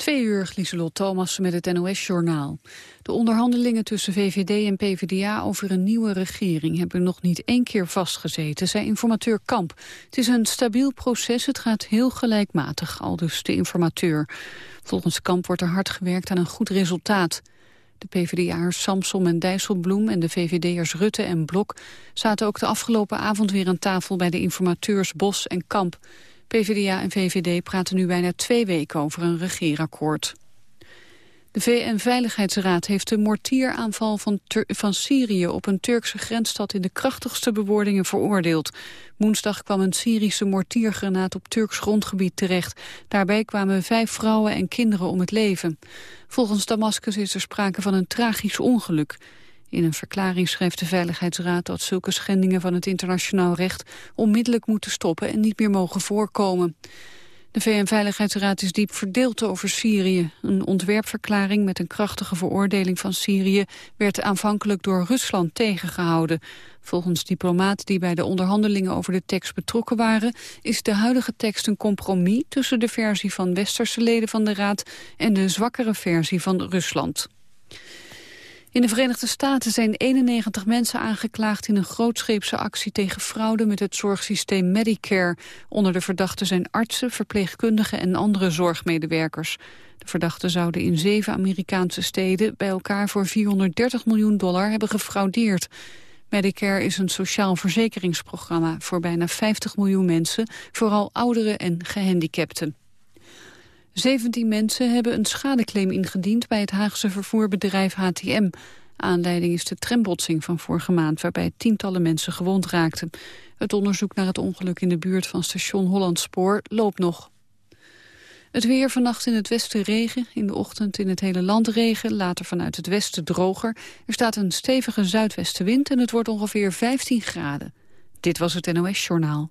Twee uur, Lieselot Thomas met het NOS-journaal. De onderhandelingen tussen VVD en PvdA over een nieuwe regering... hebben nog niet één keer vastgezeten, zei informateur Kamp. Het is een stabiel proces, het gaat heel gelijkmatig, al dus de informateur. Volgens Kamp wordt er hard gewerkt aan een goed resultaat. De PvdA'ers Samsom en Dijsselbloem en de VVD'ers Rutte en Blok... zaten ook de afgelopen avond weer aan tafel bij de informateurs Bos en Kamp... PvdA en VVD praten nu bijna twee weken over een regeerakkoord. De VN-veiligheidsraad heeft de mortieraanval van, van Syrië op een Turkse grensstad in de krachtigste bewoordingen veroordeeld. Woensdag kwam een Syrische mortiergranaat op Turks grondgebied terecht. Daarbij kwamen vijf vrouwen en kinderen om het leven. Volgens Damascus is er sprake van een tragisch ongeluk. In een verklaring schrijft de Veiligheidsraad dat zulke schendingen van het internationaal recht onmiddellijk moeten stoppen en niet meer mogen voorkomen. De VN-veiligheidsraad is diep verdeeld over Syrië. Een ontwerpverklaring met een krachtige veroordeling van Syrië werd aanvankelijk door Rusland tegengehouden. Volgens diplomaten die bij de onderhandelingen over de tekst betrokken waren, is de huidige tekst een compromis tussen de versie van westerse leden van de raad en de zwakkere versie van Rusland. In de Verenigde Staten zijn 91 mensen aangeklaagd in een grootscheepse actie tegen fraude met het zorgsysteem Medicare. Onder de verdachten zijn artsen, verpleegkundigen en andere zorgmedewerkers. De verdachten zouden in zeven Amerikaanse steden bij elkaar voor 430 miljoen dollar hebben gefraudeerd. Medicare is een sociaal verzekeringsprogramma voor bijna 50 miljoen mensen, vooral ouderen en gehandicapten. 17 mensen hebben een schadeclaim ingediend bij het Haagse vervoerbedrijf HTM. Aanleiding is de trambotsing van vorige maand waarbij tientallen mensen gewond raakten. Het onderzoek naar het ongeluk in de buurt van station Hollandspoor loopt nog. Het weer vannacht in het westen regen, in de ochtend in het hele land regen, later vanuit het westen droger. Er staat een stevige zuidwestenwind en het wordt ongeveer 15 graden. Dit was het NOS Journaal.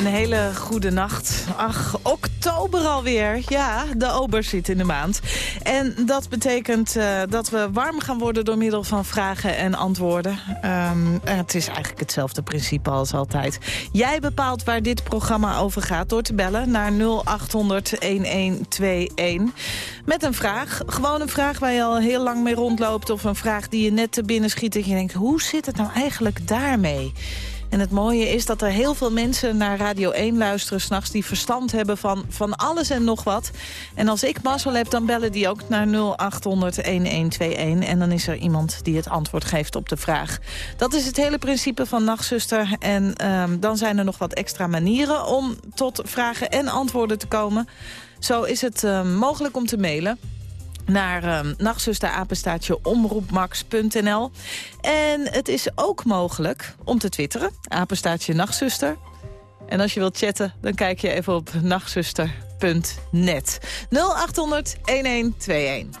Een hele goede nacht. Ach, oktober alweer. Ja, de ober zit in de maand. En dat betekent uh, dat we warm gaan worden door middel van vragen en antwoorden. Um, het is eigenlijk hetzelfde principe als altijd. Jij bepaalt waar dit programma over gaat door te bellen naar 0800-1121. Met een vraag. Gewoon een vraag waar je al heel lang mee rondloopt... of een vraag die je net te binnen schiet en je denkt... hoe zit het nou eigenlijk daarmee? En het mooie is dat er heel veel mensen naar Radio 1 luisteren... s'nachts die verstand hebben van, van alles en nog wat. En als ik mazzel heb, dan bellen die ook naar 0800-1121. En dan is er iemand die het antwoord geeft op de vraag. Dat is het hele principe van Nachtzuster. En um, dan zijn er nog wat extra manieren om tot vragen en antwoorden te komen. Zo is het uh, mogelijk om te mailen naar uh, nachtzusterapenstaatje omroepmax.nl. En het is ook mogelijk om te twitteren, apenstaatje nachtzuster. En als je wilt chatten, dan kijk je even op nachtzuster.net. 0800 1121.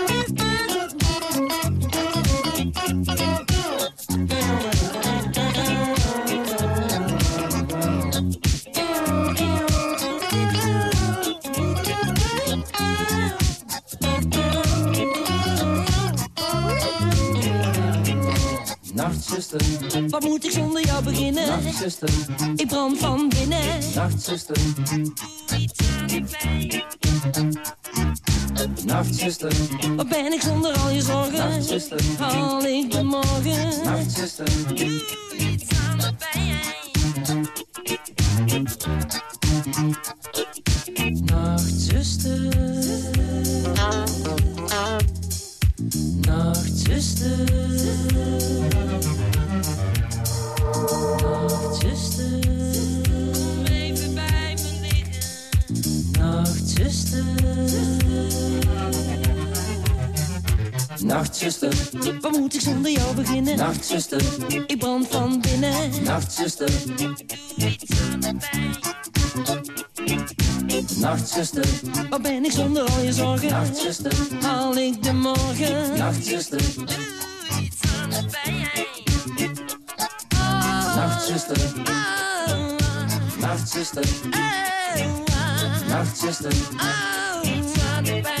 Nachtzuster, wat moet ik zonder jou beginnen? Nachtzuster, ik brand van binnen. Nachtzuster, iets aan de pijn. Nachtzuster, wat ben ik zonder al je zorgen? Nachtzuster, haal ik de morgen? Nachtzuster, doe iets aan de pijn. Nachtzuster, waar moet ik zonder jou beginnen? Nachtzuster, ik brand van binnen. Nachtzuster, iets aan de pijn. Nachtzuster, waar ben ik zonder al je zorgen? Nachtzuster, haal ik de morgen? Nachtzuster, doe iets aan de. Nachtzuster, Nachtzuster, Nachtzuster, iets de de pijn,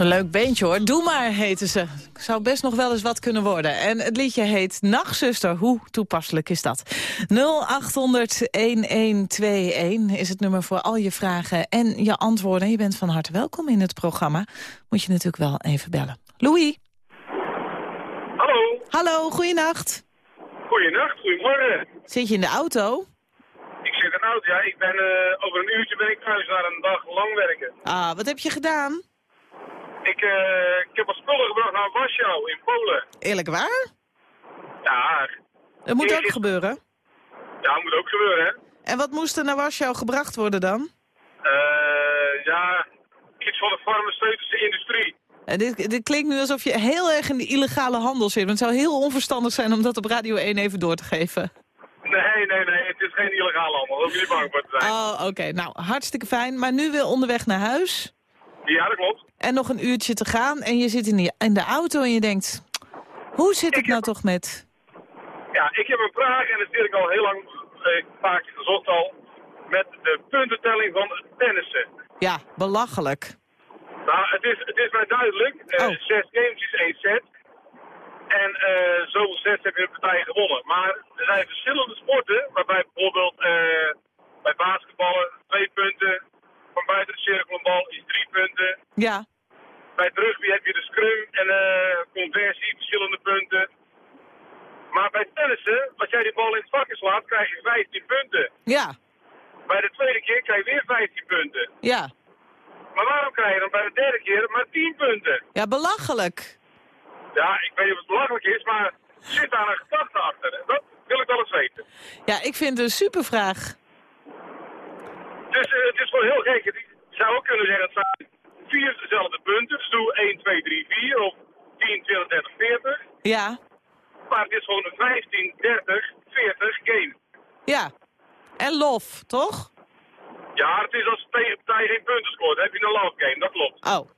Zo'n leuk beentje hoor. Doe maar, heten ze. Zou best nog wel eens wat kunnen worden. En het liedje heet Nachtzuster. Hoe toepasselijk is dat? 0800-1121 is het nummer voor al je vragen en je antwoorden. Je bent van harte welkom in het programma. Moet je natuurlijk wel even bellen. Louis. Hallo, Hallo, goeienacht. goeienacht, goedemorgen. Zit je in de auto? Ik zit in de auto, ja. Ik ben, eh, over een uurtje ben ik thuis na een dag lang werken. Ah, wat heb je gedaan? Ik, eh, ik heb wat spullen gebracht naar Warschau in Polen. Eerlijk waar? Ja, Dat moet ook gebeuren. ja, moet ook gebeuren, hè. En wat moest er naar Warschau gebracht worden dan? Eh, ja, iets van de farmaceutische industrie. En dit, dit klinkt nu alsof je heel erg in de illegale handel zit. Maar het zou heel onverstandig zijn om dat op Radio 1 even door te geven. Nee, nee, nee, het is geen illegale handel. Je niet bang voor te zijn. Oh, oké. Nou, hartstikke fijn. Maar nu weer onderweg naar huis. Ja, dat klopt. En nog een uurtje te gaan. En je zit in, die, in de auto en je denkt... Hoe zit het nou toch met... Ja, ik heb een vraag en dat wil ik al heel lang, eh, keer gezocht al, met de puntentelling van tennissen. Ja, belachelijk. Nou, het is, het is mij duidelijk. Eh, Oh. Zes games is één set. En eh zoveel sets heb je de partij gewonnen. Maar er zijn verschillende sporten, waarbij bijvoorbeeld eh, bij basketballen twee punten, van buiten de cirkel een bal is drie punten. Ja, Bij het rugby heb je de scrum en eh conversie, verschillende punten. Maar bij tennissen, als jij die bal in het vakje slaat, krijg je 15 punten. ja, Bij de tweede keer krijg je weer 15 punten. ja. Maar waarom krijg je dan bij de derde keer maar 10 punten? Ja, belachelijk. Ja, ik weet niet of het belachelijk is, maar zit daar een gedachte achter? Dat wil ik wel eens weten. Ja, ik vind het een supervraag. Dus eh, het is wel heel gek. Het- Je zou ook kunnen zeggen, het zijn vier dezelfde punten. Dus doe 1, 2, 3, 4 of 10, 20, 30, 40. Ja, Maar het is gewoon een 15, 30, 40 game. ja. En lof, toch? Ja, het is als de tegenpartij geen punten scoort. Dan heb je een love game, dat klopt. Oh,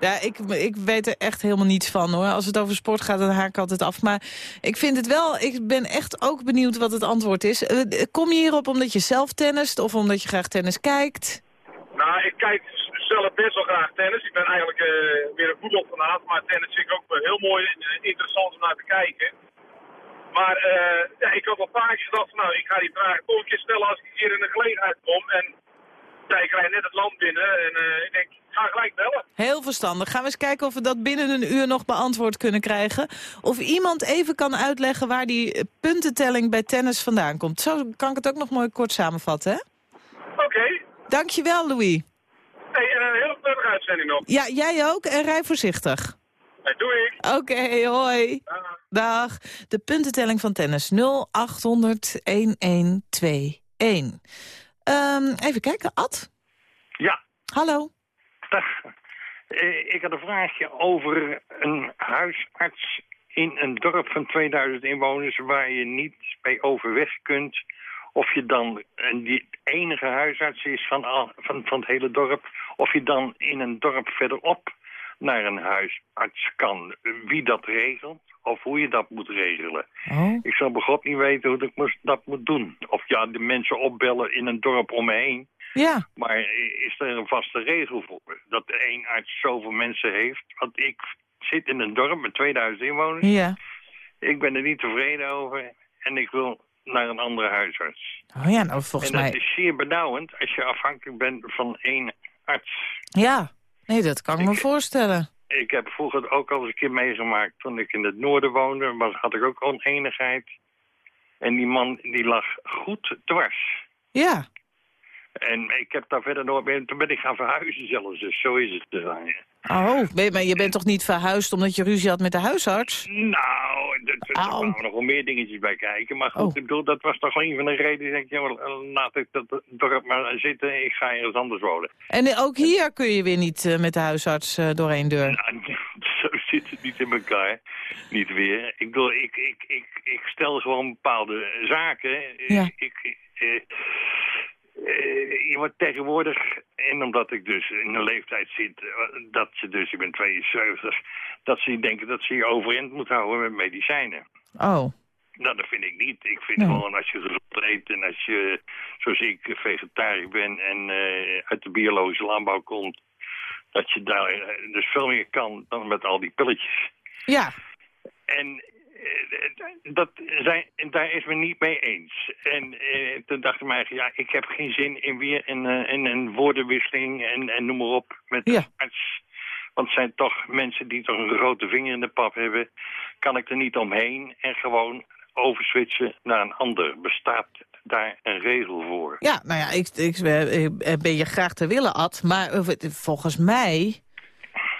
ja. Ik, ik weet er echt helemaal niets van hoor. Als het over sport gaat, dan haak ik altijd af. Maar ik vind het wel, ik ben echt ook benieuwd wat het antwoord is. Eh, Kom je hierop omdat je zelf tennist of omdat je graag tennis kijkt? Nou, ik kijk zelf best wel graag tennis. Ik ben eigenlijk eh, weer een voetbalfanaat, maar tennis vind ik ook heel mooi en eh, interessant om naar te kijken. Maar eh, ja, ik had al vaak gedacht nou, ik ga die vraag toch een keer stellen als ik hier in de gelegenheid kom. En Net het land binnen en eh, ik denk, ga gelijk bellen. Heel verstandig. Gaan we eens kijken of we dat binnen een uur nog beantwoord kunnen krijgen. Of iemand even kan uitleggen waar die puntentelling bij tennis vandaan komt. Zo kan ik het ook nog mooi kort samenvatten, hè? Oké. Dankjewel, Louis. Hey, en een hele prettige uitzending nog. Ja, jij ook. En rij voorzichtig. Hey, doe ik. Oké, hoi. Dag. Dag. De puntentelling van tennis 0800 1121. Ehm, even kijken, Ad. Ja, Hallo. dag. Eh, ik had een vraagje over een huisarts in een dorp van 2000 inwoners waar je niet bij overweg kunt. Of je dan die enige huisarts is van, al, van, van het hele dorp. Of je dan in een dorp verderop naar een huisarts kan. Wie dat regelt of hoe je dat moet regelen. Oh. Ik zou God niet weten hoe ik dat moet doen. Of ja, de mensen opbellen in een dorp om me heen. Ja. Maar is er een vaste regel voor? Dat de één arts zoveel mensen heeft? Want ik zit in een dorp met 2000 inwoners. Ja. Ik ben er niet tevreden over. En ik wil naar een andere huisarts. Oh ja, nou volgens en dat mij... is zeer benauwend als je afhankelijk bent van één arts. Ja. Nee, dat kan ik me voorstellen. Ik heb vroeger ook al eens een keer meegemaakt. Toen ik in het noorden woonde, was, had ik ook oneenigheid. En die man die lag goed dwars. Ja. En ik heb daar verder nooit meer... Toen ben ik gaan verhuizen zelfs, dus zo is het. Oh, maar je bent toch niet verhuisd omdat je ruzie had met de huisarts? Nou, Au. kwamen nog wel meer dingetjes bij kijken. Maar goed, Oh. ik bedoel, dat was toch wel een van de redenen. Ik denk, ja, laat ik dat dorp maar zitten. Ik ga ergens anders wonen. En ook hier kun je weer niet eh, met de huisarts eh, door één deur. Nou, zo zit het niet in elkaar. Niet weer. Ik bedoel, ik, ik, ik, ik stel gewoon bepaalde zaken. Ja. Ik, ik, eh, eh, je wordt tegenwoordig, en omdat ik dus in een leeftijd zit, eh, dat ze dus, ik ben 72, dat ze denken dat ze je overeind moet houden met medicijnen. Oh. Nou, dat vind ik niet. Ik vind Nee. gewoon als je gezond eet en als je, zoals ik, vegetariër ben en eh, uit de biologische landbouw komt, dat je daar eh, dus veel meer kan dan met al die pilletjes. Ja. En eh, dat zijn, daar is men niet mee eens. En eh, toen dacht ik mij, ja, ik heb geen zin in weer een, eh, in een woordenwisseling en, en noem maar op met Ja. de arts. Want het zijn toch mensen die toch een grote vinger in de pap hebben. Kan ik er niet omheen en gewoon overswitchen naar een ander? Bestaat daar een regel voor? Ja, nou ja, ik, ik, eh, ben je graag te willen, Ad. Maar eh, volgens mij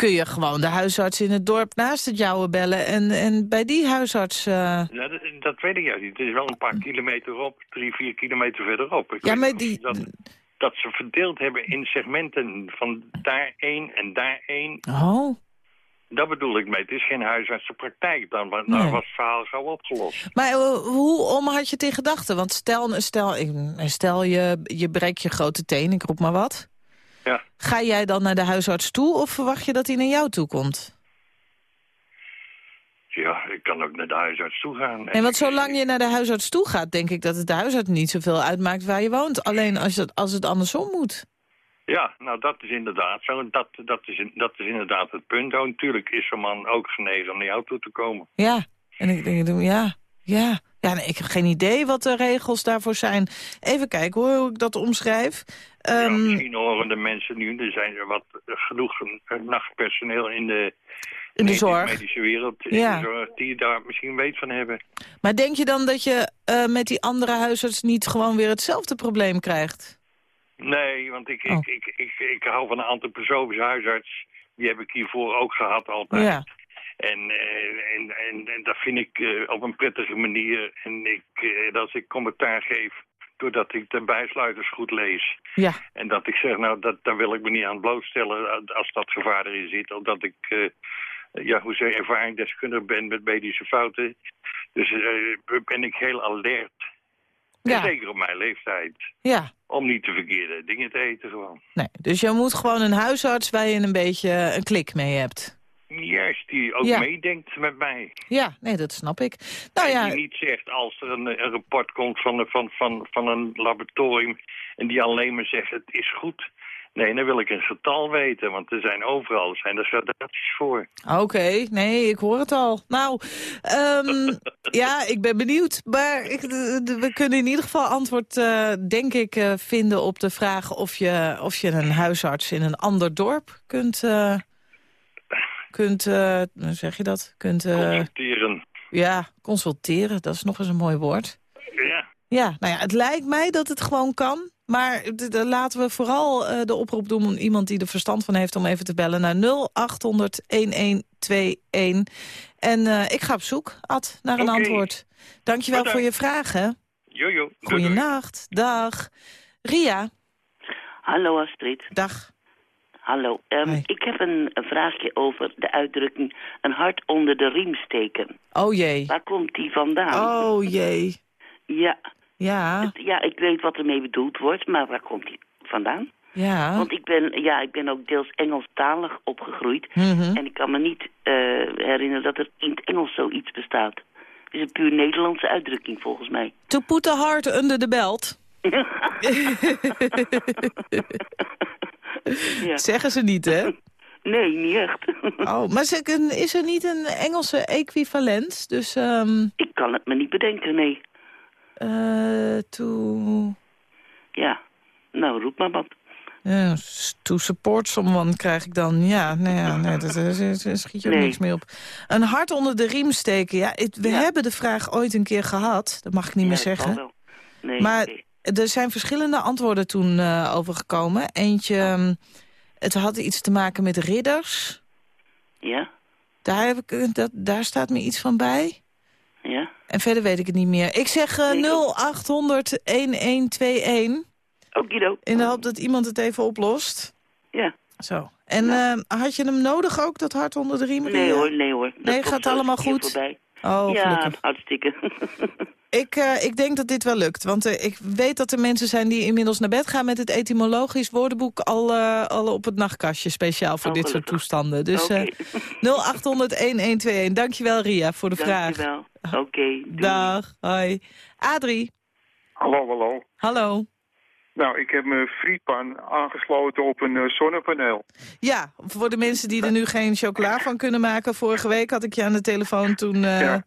kun je gewoon de huisarts in het dorp naast het jouwe bellen... en, en bij die huisarts... eh, Ja, dat, dat weet ik juist niet. Het is wel een paar kilometer op, drie, vier kilometer verderop. Ik Ja, maar die- Dat, dat ze verdeeld hebben in segmenten van daar één en daar één. Oh. Dat bedoel ik mee. Het is geen huisartsenpraktijk dan, want Nee. was het verhaal gauw opgelost. Maar eh, hoe om had je het in gedachten? Want stel, stel, stel je, je breekt je grote teen, ik roep maar wat. Ja. Ga jij dan naar de huisarts toe of verwacht je dat hij naar jou toe komt? Ja, ik kan ook naar de huisarts toe gaan. En want zolang je naar de huisarts toe gaat, denk ik dat het de huisarts niet zoveel uitmaakt waar je woont. Alleen als het, als het andersom moet. Ja, nou dat is inderdaad zo. Dat, dat, is, dat is inderdaad het punt. Oh, natuurlijk is zo'n man ook genegen om naar jou toe te komen. Ja, en ik denk, ja, ja. Ja, nee, ik heb geen idee wat de regels daarvoor zijn. Even kijken hoor, hoe ik dat omschrijf. Ja, Ehm, misschien horen de mensen nu, er zijn er wat eh, genoeg eh, nachtpersoneel in de, in de medische- zorg. medische wereld, in Ja. de zorg, die daar misschien weet van hebben. Maar denk je dan dat je eh, met die andere huisarts niet gewoon weer hetzelfde probleem krijgt? Nee, want ik, Oh. ik, ik, ik, ik hou van een antroposofische huisarts. Die heb ik hiervoor ook gehad altijd. Ja. En, eh, en, en, en dat vind ik eh, op een prettige manier. En ik, eh, als ik commentaar geef, doordat ik de bijsluiters goed lees. Ja. En dat ik zeg, nou, dat, daar wil ik me niet aan blootstellen als dat gevaar erin zit. Omdat ik, ja, hoe zeg ervaringsdeskundig ben met medische fouten. Dus ben ik heel alert. Ja. zeker op mijn leeftijd. Ja. Om niet de verkeerde dingen te eten gewoon. Nee, dus je moet gewoon een huisarts waar je een beetje een klik mee hebt. Juist, die ook Ja. meedenkt met mij. Ja, nee, dat snap ik. Nou en ja, die niet zegt als er een, een rapport komt van, van, van, van een laboratorium... en die alleen maar zegt het is goed... Nee, dan wil ik een getal weten, want er zijn overal zijn er gradaties voor. Oké, nee, ik hoor het al. Nou, ehm, ja, ik ben benieuwd. Maar ik, we kunnen in ieder geval antwoord, eh, denk ik, eh, vinden op de vraag... Of je, of je een huisarts in een ander dorp kunt... eh, kunt eh, hoe zeg je dat? Kunt, eh, Consulteren. ja, consulteren. Dat is nog eens een mooi woord. Ja, Ja, nou ja, het lijkt mij dat het gewoon kan. Maar laten we vooral eh, de oproep doen om iemand die er verstand van heeft... om even te bellen naar 0800-1121. En eh, ik ga op zoek, Ad, naar een antwoord. Dankjewel voor je vragen. jojo. Goeienacht. Dag. Ria, Hallo Astrid. dag. Hallo. Ehm, ik heb een, een vraagje over de uitdrukking een hart onder de riem steken. Oh jee. Waar komt die vandaan? Oh jee. Ja, Ja, het- ja, ik weet wat ermee bedoeld wordt, maar waar komt die vandaan? ja. Want ik ben, ja, ik ben ook deels Engelstalig opgegroeid. Mhm. En ik kan me niet eh, herinneren dat er in het Engels zoiets bestaat. Het is een puur Nederlandse uitdrukking volgens mij. To put the heart under the belt. Ja. Zeggen ze niet, hè? Nee, niet echt. Oh, maar is er niet een Engelse equivalent? Dus, ehm ik kan het me niet bedenken, nee. eh to, Ja, nou, roep maar wat. ja, to support someone krijg ik dan. Ja, nee, ja, nee dat, daar schiet je ook Nee. niks mee op. Een hart onder de riem steken. Ja, het- we Ja. hebben de vraag ooit een keer gehad. Dat mag ik niet meer Ja, zeggen. wel. Nee, Maar. Er zijn verschillende antwoorden toen eh over gekomen. Eentje, ehm, het had iets te maken met ridders. Ja, Daar, heb ik, eh, dat, daar staat me iets van bij. ja. En verder weet ik het niet meer. Ik zeg Nee, ik 0800 1121. Okido. In de hoop dat iemand het even oplost. Ja. Zo. En eh, had je hem nodig ook, dat hart onder de riem? Nee hoor, nee hoor. Dat Nee, gaat allemaal goed? Voorbij. Oh, ja, gelukkig. hartstikke. Ik, eh, ik denk dat dit wel lukt. Want eh, ik weet dat er mensen zijn die inmiddels naar bed gaan... met het etymologisch woordenboek al, eh, al op het nachtkastje... speciaal voor Oh, dit soort toestanden. Dus eh 0800-1121. Dankjewel, Ria, voor de vraag. Dankjewel. Oké. Dag, hoi. Adrie, Hallo, hallo. hallo. Nou, ik heb mijn frietpan aangesloten op een eh, zonnepaneel. Ja, voor de mensen die er nu geen chocola van kunnen maken... vorige week had ik je aan de telefoon toen... eh, Ja.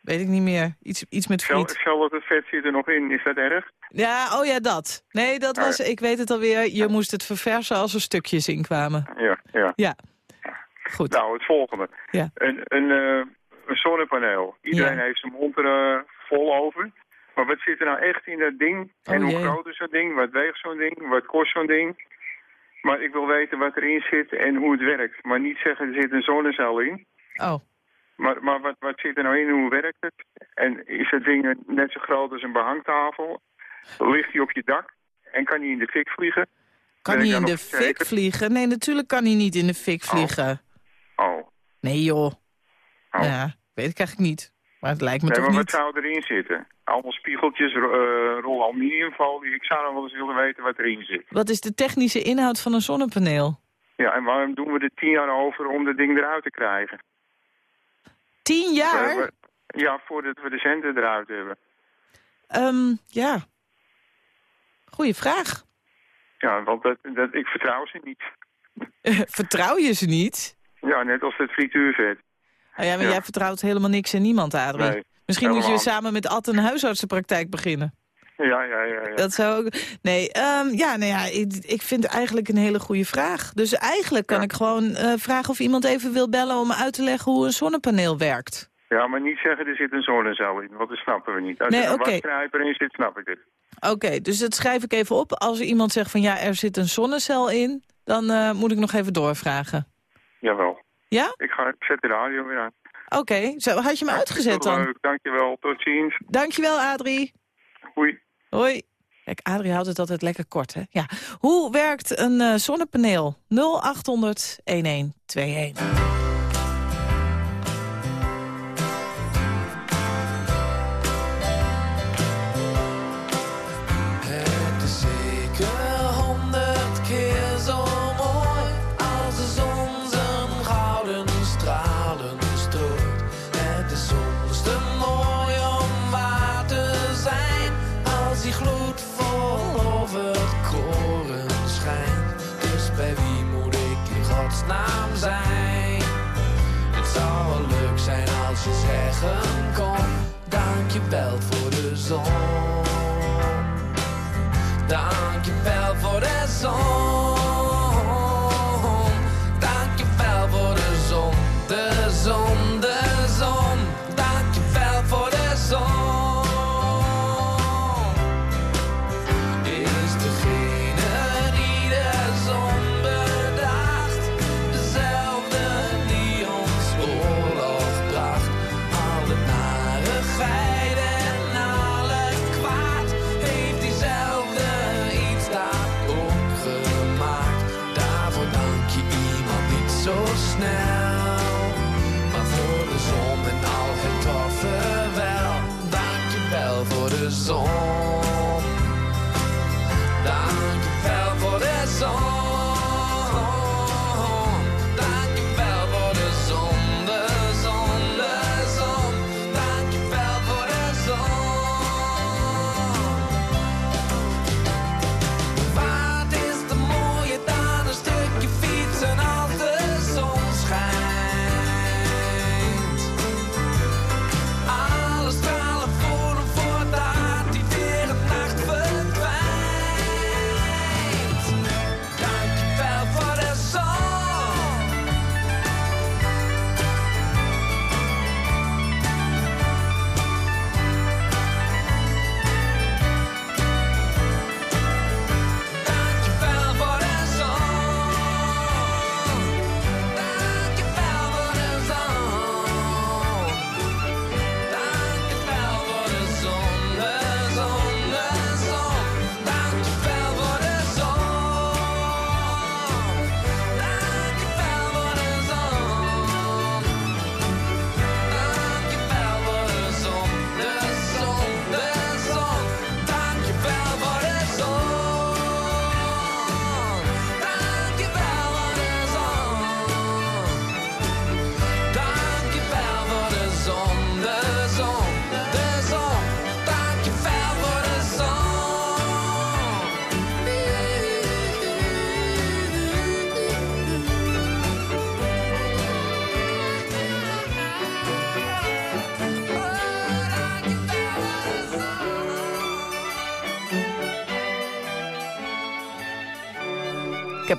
Weet ik niet meer. Iets, iets met friet. Zelfs het vet zit er nog in. Is dat erg? Ja, oh ja, dat. Nee, dat Ah, was, ik weet het alweer. Je moest het verversen als er stukjes in kwamen. Ja, ja. Ja. Goed. Nou, het volgende. Ja. Een, een, eh, een zonnepaneel. Iedereen heeft zijn mond er vol over. Maar wat zit er nou echt in dat ding? Oh, en hoe jee. groot is zo'n ding? Wat weegt zo'n ding? Wat kost zo'n ding? Maar ik wil weten wat erin zit en hoe het werkt. Maar niet zeggen, er zit een zonnecel in. Oh, Maar, maar wat, wat zit er nou in? Hoe werkt het? En is het ding net zo groot als een behangtafel? Ligt hij op je dak? En kan hij in de fik vliegen? kan Ben hij in de fik vliegen? Nee, natuurlijk kan hij niet in de fik vliegen. Oh. Nee, joh. Oh. Ja, weet ik eigenlijk niet. Maar het lijkt me Nee, toch maar niet. wat zou erin zitten? Allemaal spiegeltjes, eh, rol aluminiumfolie. Ik zou nog wel eens willen weten wat erin zit. Wat is de technische inhoud van een zonnepaneel? Ja, en waarom doen we er tien jaar over om dat ding eruit te krijgen? Tien jaar? We- ja, voordat we de centen eruit hebben. Ehm, ja. Goeie vraag. Ja, want dat, dat, ik vertrouw ze niet. Vertrouw je ze niet? Ja, net als het frituurvet. Oh ja, maar Ja. jij vertrouwt helemaal niks in niemand, Adrie. Nee, Misschien moet je samen met Ad een huisartsenpraktijk beginnen. Ja, ja, ja. ja. Dat zou ook... Nee, ehm, ja, nou ja, ik, ik vind het eigenlijk een hele goede vraag. Dus eigenlijk kan Ja. ik gewoon eh, vragen of iemand even wil bellen... om uit te leggen hoe een zonnepaneel werkt. Ja, maar niet zeggen er zit een zonnecel in, want dat snappen we niet. Als Nee, er een wasknijper in zit, snap ik het. Oké, dus dat schrijf ik even op. Als er iemand zegt van ja, er zit een zonnecel in... dan eh, moet ik nog even doorvragen. Jawel. Ja? Ik, ga, ik zet de radio weer aan. Oké, zo had je hem uitgezet dan? Leuk, dankjewel. Tot ziens. Dankjewel, Adrie. Hoi. Hoi. Kijk, Adrie houdt het altijd lekker kort, hè? Ja. Hoe werkt een eh, zonnepaneel? 0800 1121. Je zeggen kon, dankjewel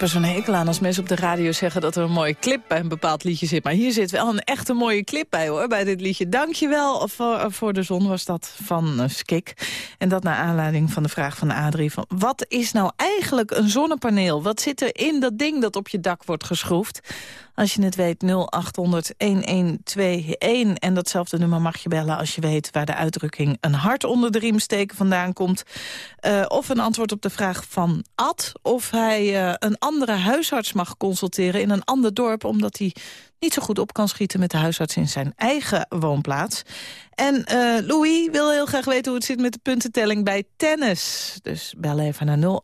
heb zo'n hekel aan als mensen op de radio zeggen... dat er een mooie clip bij een bepaald liedje zit. Maar hier zit wel een echte mooie clip bij, hoor, bij dit liedje. Dankjewel voor, voor de zon was dat van uh, Skik. En dat naar aanleiding van de vraag van Adrie. Van, wat is nou eigenlijk een zonnepaneel? Wat zit er in dat ding dat op je dak wordt geschroefd? Als je het weet, 0800-1121. En datzelfde nummer mag je bellen als je weet... waar de uitdrukking een hart onder de riem steken vandaan komt. Uh, of een antwoord op de vraag van Ad... of hij uh, een andere huisarts mag consulteren in een ander dorp... omdat hij niet zo goed op kan schieten met de huisarts in zijn eigen woonplaats. En uh, Louis wil heel graag weten hoe het zit met de puntentelling bij tennis. Dus bel even naar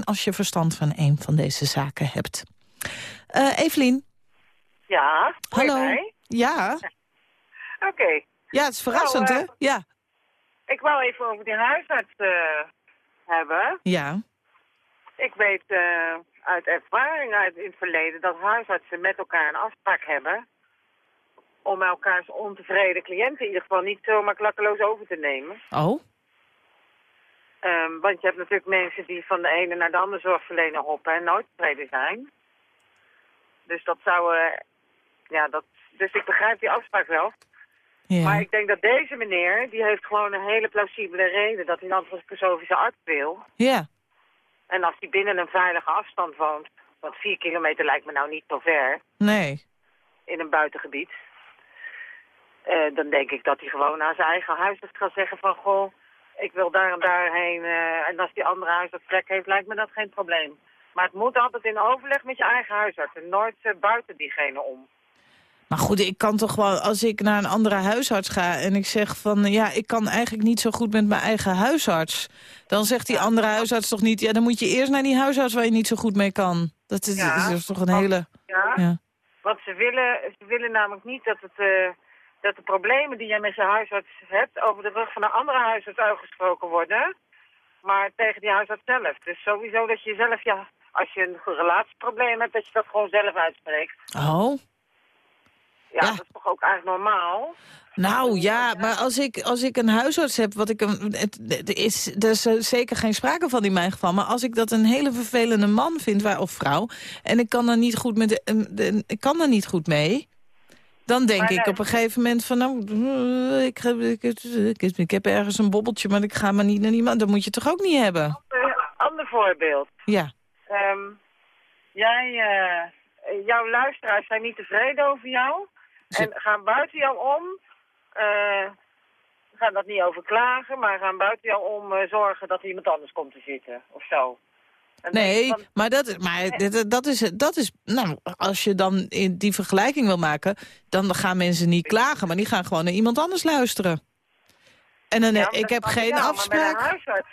0800-1121 als je verstand van een van deze zaken hebt. Uh, Evelien? Ja, Hallo. Mij? Ja. Oké. Okay. Ja, het is verrassend, nou, hè? Ja. Ik wou even over die huisarts hebben. Ja. Ik weet uit ervaring uit in het verleden dat huisartsen met elkaar een afspraak hebben om elkaars ontevreden cliënten in ieder geval niet zomaar klakkeloos over te nemen. Oh? Um, want je hebt natuurlijk mensen die van de ene naar de andere zorgverlener hoppen en nooit tevreden zijn. Dus dat zou, uh, ja, dat, dus ik begrijp die afspraak wel. Ja. Maar ik denk dat deze meneer, die heeft gewoon een hele plausibele reden dat hij een antroposofische arts wil. Ja. En als hij binnen een veilige afstand woont, want vier kilometer lijkt me nou niet zo ver. Nee. In een buitengebied. Uh, dan denk ik dat hij gewoon aan zijn eigen huisarts kan zeggen van, goh, ik wil daar en daarheen. Uh, en als die andere huisarts trek heeft, lijkt me dat geen probleem. Maar het moet altijd in overleg met je eigen huisarts en nooit uh, buiten diegene om. Maar goed, ik kan toch wel, als ik naar een andere huisarts ga en ik zeg van... ja, ik kan eigenlijk niet zo goed met mijn eigen huisarts. Dan zegt die andere huisarts toch niet... ja, dan moet je eerst naar die huisarts waar je niet zo goed mee kan. Dat is, ja. dat is toch een hele... Ja, ja. want ze willen, ze willen namelijk niet dat, het, dat de problemen die jij met je huisarts hebt... over de rug van een andere huisarts uitgesproken worden... maar tegen die huisarts zelf. Dus sowieso dat je zelf je als je een relatieprobleem hebt, dat je dat gewoon zelf uitspreekt. Oh, Ja, Ja. dat is toch ook eigenlijk normaal? nou ja, maar als ik, als ik een huisarts heb, wat ik een, het, het is, er is zeker geen sprake van in mijn geval, maar als ik dat een hele vervelende man vind, waar, of vrouw, en ik kan er niet goed met, de, ik kan er niet goed mee, dan denk Maar ik op een gegeven moment van, nou, ik, heb- ik, ik, ik heb ergens een bobbeltje, maar ik ga maar niet naar niemand, dat moet je toch ook niet hebben? Ander voorbeeld. Ja, Ehm, jij, eh, jouw luisteraars zijn niet tevreden over jou en gaan buiten jou om. eh, gaan dat niet over klagen, maar gaan buiten jou om eh, zorgen dat iemand anders komt te zitten of zo. Nee, van, maar, dat, maar dat, is, dat is... Nou, als je dan in die vergelijking wil maken... dan gaan mensen niet klagen, maar die gaan gewoon naar iemand anders luisteren. En dan, ja, eh, ik heb geen afspraak... Met een, huisarts,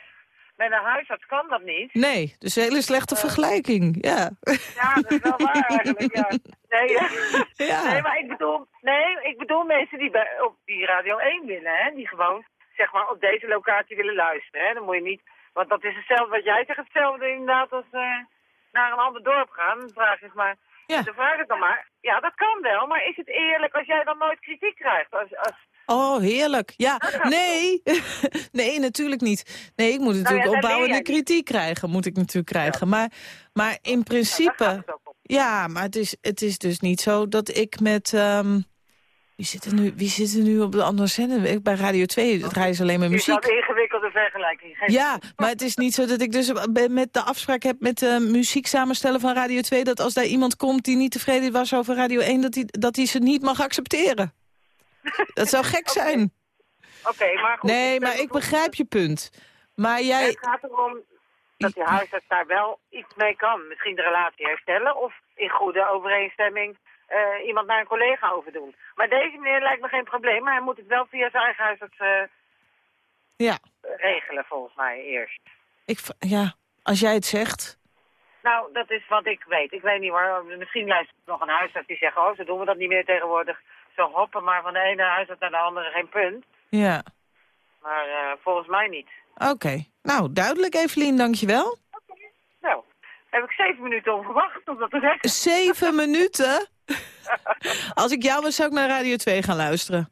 met een huisarts kan dat niet. Nee, dus een hele slechte vergelijking, ja. Ja, dat is wel waar eigenlijk, ja. Nee, Ja. nee maar ik bedoel, nee, ik bedoel mensen die bij, op die Radio 1 willen, hè. Die gewoon, zeg maar, op deze locatie willen luisteren, hè. Dan moet je niet, want dat is hetzelfde wat jij zegt, hetzelfde inderdaad als eh, naar een ander dorp gaan. De vraag is maar, Ja. de vraag is dan maar, ja, dat kan wel, maar is het eerlijk als jij dan nooit kritiek krijgt? Als, als, Oh, heerlijk. Ja, nee. nee, natuurlijk niet. Nee, ik moet natuurlijk daar leer opbouwende kritiek krijgen. Moet ik natuurlijk krijgen. Maar, maar in principe... Ja, maar het is, het is dus niet zo dat ik met... ehm, wie, zit er nu, wie zit er nu op de andere zender? Bij Radio 2, het rijden ze alleen maar is dat muziek. een ingewikkelde vergelijking? Geen- Ja, maar het is niet zo dat ik dus met de afspraak heb met de muziek samenstellen van Radio 2... dat als daar iemand komt die niet tevreden was over Radio 1... dat hij dat hij ze niet mag accepteren. Dat zou gek zijn. Oké, maar goed. Nee, maar ik begrijp je punt. Maar jij... Het gaat erom dat die huisarts daar wel iets mee kan. Misschien de relatie herstellen of in goede overeenstemming eh, iemand naar een collega overdoen. Maar deze meneer lijkt me geen probleem, maar hij moet het wel via zijn eigen huisarts eh, Ja, regelen volgens mij eerst. ik, ja, als jij het zegt... Nou, dat is wat ik weet. Ik weet niet hoor. Misschien luistert nog een huisarts die zegt, oh, zo doen we dat niet meer tegenwoordig. Zo hoppen maar van de ene huisarts naar de andere, geen punt. Ja, Maar eh, volgens mij niet. oké. Nou, duidelijk, Evelien, dankjewel. Heb ik zeven minuten om gewacht om dat te zeggen. Zeven minuten? Als ik jou was, zou ik naar Radio 2 gaan luisteren.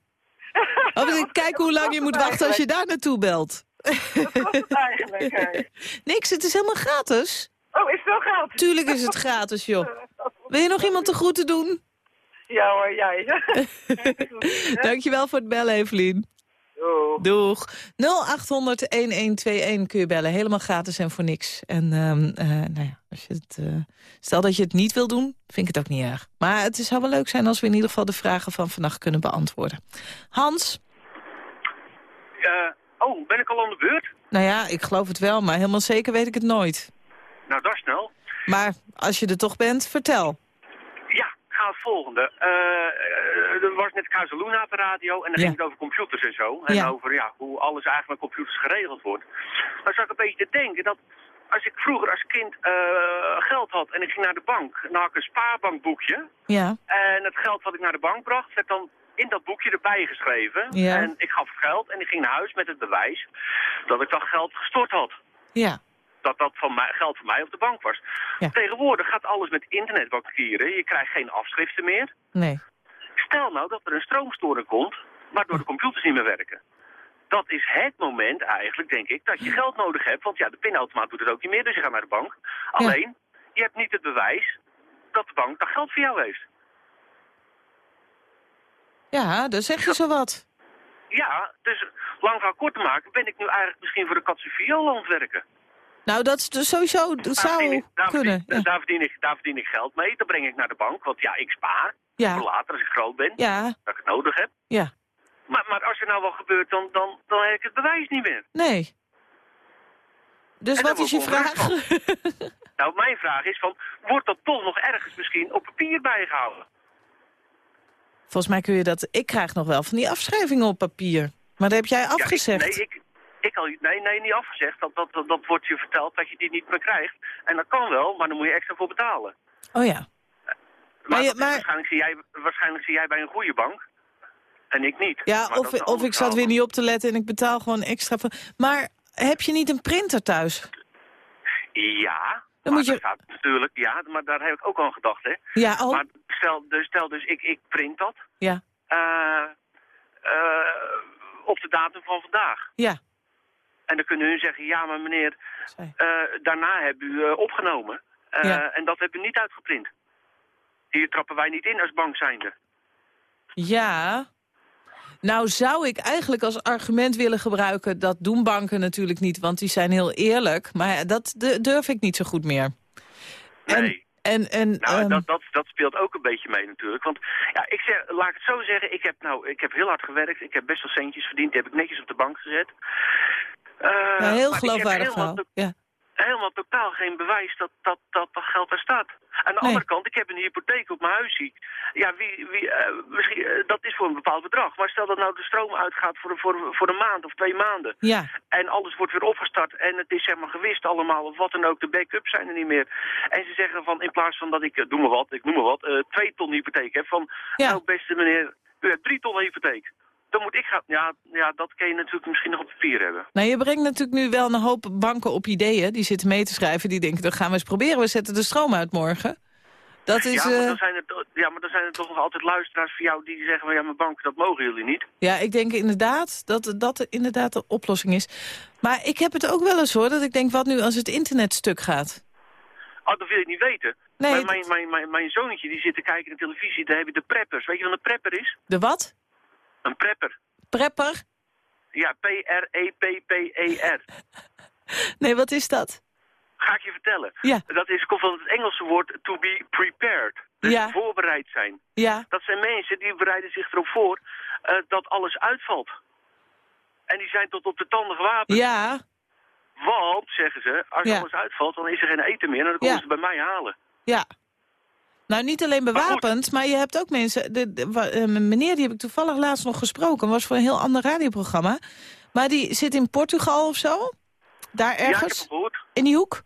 Want ik kijk hoe lang je moet wachten als je daar naartoe belt. Wat kost het eigenlijk? Niks, het is helemaal gratis. Oh, is het wel geld? Tuurlijk is het gratis, joh. Wil je nog iemand de groeten doen? Ja hoor, jij. Dankjewel voor het bellen, Evelien. Doeg. Doeg. 0800-1121 kun je bellen. Helemaal gratis en voor niks. En ehm, eh, nou ja, als je het, eh, stel dat je het niet wil doen, vind ik het ook niet erg. Maar het zou wel leuk zijn als we in ieder geval de vragen van vannacht kunnen beantwoorden. Hans? Oh, ben ik al aan de beurt? Nou ja, ik geloof het wel, maar helemaal zeker weet ik het nooit. Nou, dat is snel. Maar als je er toch bent, vertel. Ga het volgende. Eh, eh, er was net Casaluna op de radio en dan Ja. ging het over computers en zo. En Ja. over ja, hoe alles eigenlijk met computers geregeld wordt. Dan zat ik een beetje te denken dat als ik vroeger als kind eh, geld had en ik ging naar de bank, dan had ik een spaarbankboekje. Ja, En het geld wat ik naar de bank bracht, werd dan in dat boekje erbij geschreven. Ja. En ik gaf geld en ik ging naar huis met het bewijs dat ik dat geld gestort had. ja, Dat dat van mij, geld van mij op de bank was. Ja. Tegenwoordig gaat alles met internetbankieren. Je krijgt geen afschriften meer. nee. Stel nou dat er een stroomstoring komt, waardoor de computers niet meer werken. Dat is het moment eigenlijk, denk ik, dat je geld nodig hebt. Want ja, de pinautomaat doet het ook niet meer, dus je gaat naar de bank. Alleen, je hebt niet het bewijs dat de bank dat geld voor jou heeft. Ja, dan zeg je zo wat. Ja, dus lang verhaal kort te maken, ben ik nu eigenlijk misschien voor de Catsuvio aan het werken. Nou, dat is dus sowieso, dat Daar zou verdien ik- daar kunnen. verdien- Ja. daar, verdien ik, daar verdien ik geld mee, dan breng ik naar de bank, want ja, ik spaar. Ja. Voor later, als ik groot ben, Ja, dat ik het nodig heb. ja, Maar, maar als er nou wel gebeurt, dan, dan, dan heb ik het bewijs niet meer. nee. Dus En wat is je vraag? Nou, mijn vraag is van, wordt dat toch nog ergens misschien op papier bijgehouden? Volgens mij kun je dat... Ik krijg nog wel van die afschrijvingen op papier. Maar dat heb jij Ja, ik- afgezegd. nee, ik, ik al, nee, nee, niet afgezegd. Dat, dat, dat, dat wordt je verteld dat je die niet meer krijgt. En dat kan wel, maar dan moet je extra voor betalen. Oh ja. Maar, je- maar- Waarschijnlijk, zie jij, waarschijnlijk zie jij bij een goede bank. En ik niet. Ja, Maar of, of ik zat weer niet op te letten en ik betaal gewoon extra. Voor... Maar heb je niet een printer thuis? Ja, Dan moet je... natuurlijk, ja, maar daar heb ik ook aan gedacht, hè. Ja, oh, Maar stel dus, stel dus ik, ik print dat ja, eh, eh, op de datum van vandaag. ja. En dan kunnen hun zeggen, ja, maar meneer, eh, daarna hebben u eh, opgenomen. Eh, Ja. En dat hebben u niet uitgeprint. Hier trappen wij niet in als bank zijnde. Ja. Nou zou ik eigenlijk als argument willen gebruiken... dat doen banken natuurlijk niet, want die zijn heel eerlijk. Maar dat durf ik niet zo goed meer. Nee. En, en, Nou, ehm, dat, dat, dat speelt ook een beetje mee natuurlijk. Want ja, ik zeg, laat ik het zo zeggen, ik heb, nou, ik heb heel hard gewerkt. Ik heb best wel centjes verdiend. Die heb ik netjes op de bank gezet. Eh, ja, heel geloofwaardig helemaal verhaal. Ja. helemaal totaal geen bewijs dat dat, dat, dat geld daar staat. Aan de Nee. andere kant, ik heb een hypotheek op mijn huisje. Ja, wie, wie, eh, misschien, eh, dat is voor een bepaald bedrag. Maar stel dat nou de stroom uitgaat voor, voor, voor een maand of twee maanden. ja, En alles wordt weer opgestart en het is zeg maar gewist allemaal of wat dan ook. De backups zijn er niet meer. En ze zeggen van in plaats van dat ik, doe maar wat, ik noem maar wat, twee ton hypotheek heb. Van, Ja. nou beste meneer, u hebt drie ton hypotheek. Dan moet ik gaan, ja, ja, dat kun je natuurlijk misschien nog op papier hebben. Nou, je brengt natuurlijk nu wel een hoop banken op ideeën. Die zitten mee te schrijven. Die denken, dat gaan we eens proberen. We zetten de stroom uit morgen. Dat is... ja, maar eh, dan zijn er, ja, maar dan zijn er toch nog altijd luisteraars voor jou die zeggen van ja, mijn bank, dat mogen jullie niet. Ja, ik denk inderdaad dat dat inderdaad de oplossing is. Maar ik heb het ook wel eens hoor, dat ik denk, wat nu als het internet stuk gaat? Oh, dat wil ik niet weten. Nee, Maar dat- mijn, mijn, mijn, mijn zoontje die zit te kijken naar televisie, daar heb je de preppers. Weet je wat een prepper is? De wat? Een prepper. Prepper? Ja, E P-R-E-P-P-E-R. Nee, wat is dat? Ga ik je vertellen. Ja. Dat is, komt van het Engelse woord to be prepared. Dus Ja. voorbereid zijn. Ja, Dat zijn mensen die bereiden zich erop voor eh, dat alles uitvalt. En die zijn tot op de tanden gewapend. ja, Want, zeggen ze, als Ja. alles uitvalt, dan is er geen eten meer. En dan komen ze bij mij halen. ja. Nou, niet alleen bewapend, maar, je hebt ook mensen... De, eh, meneer, die heb ik toevallig laatst nog gesproken... was voor een heel ander radioprogramma. Maar die zit in Portugal of zo. Daar Ja, ergens, gehoord. in die hoek.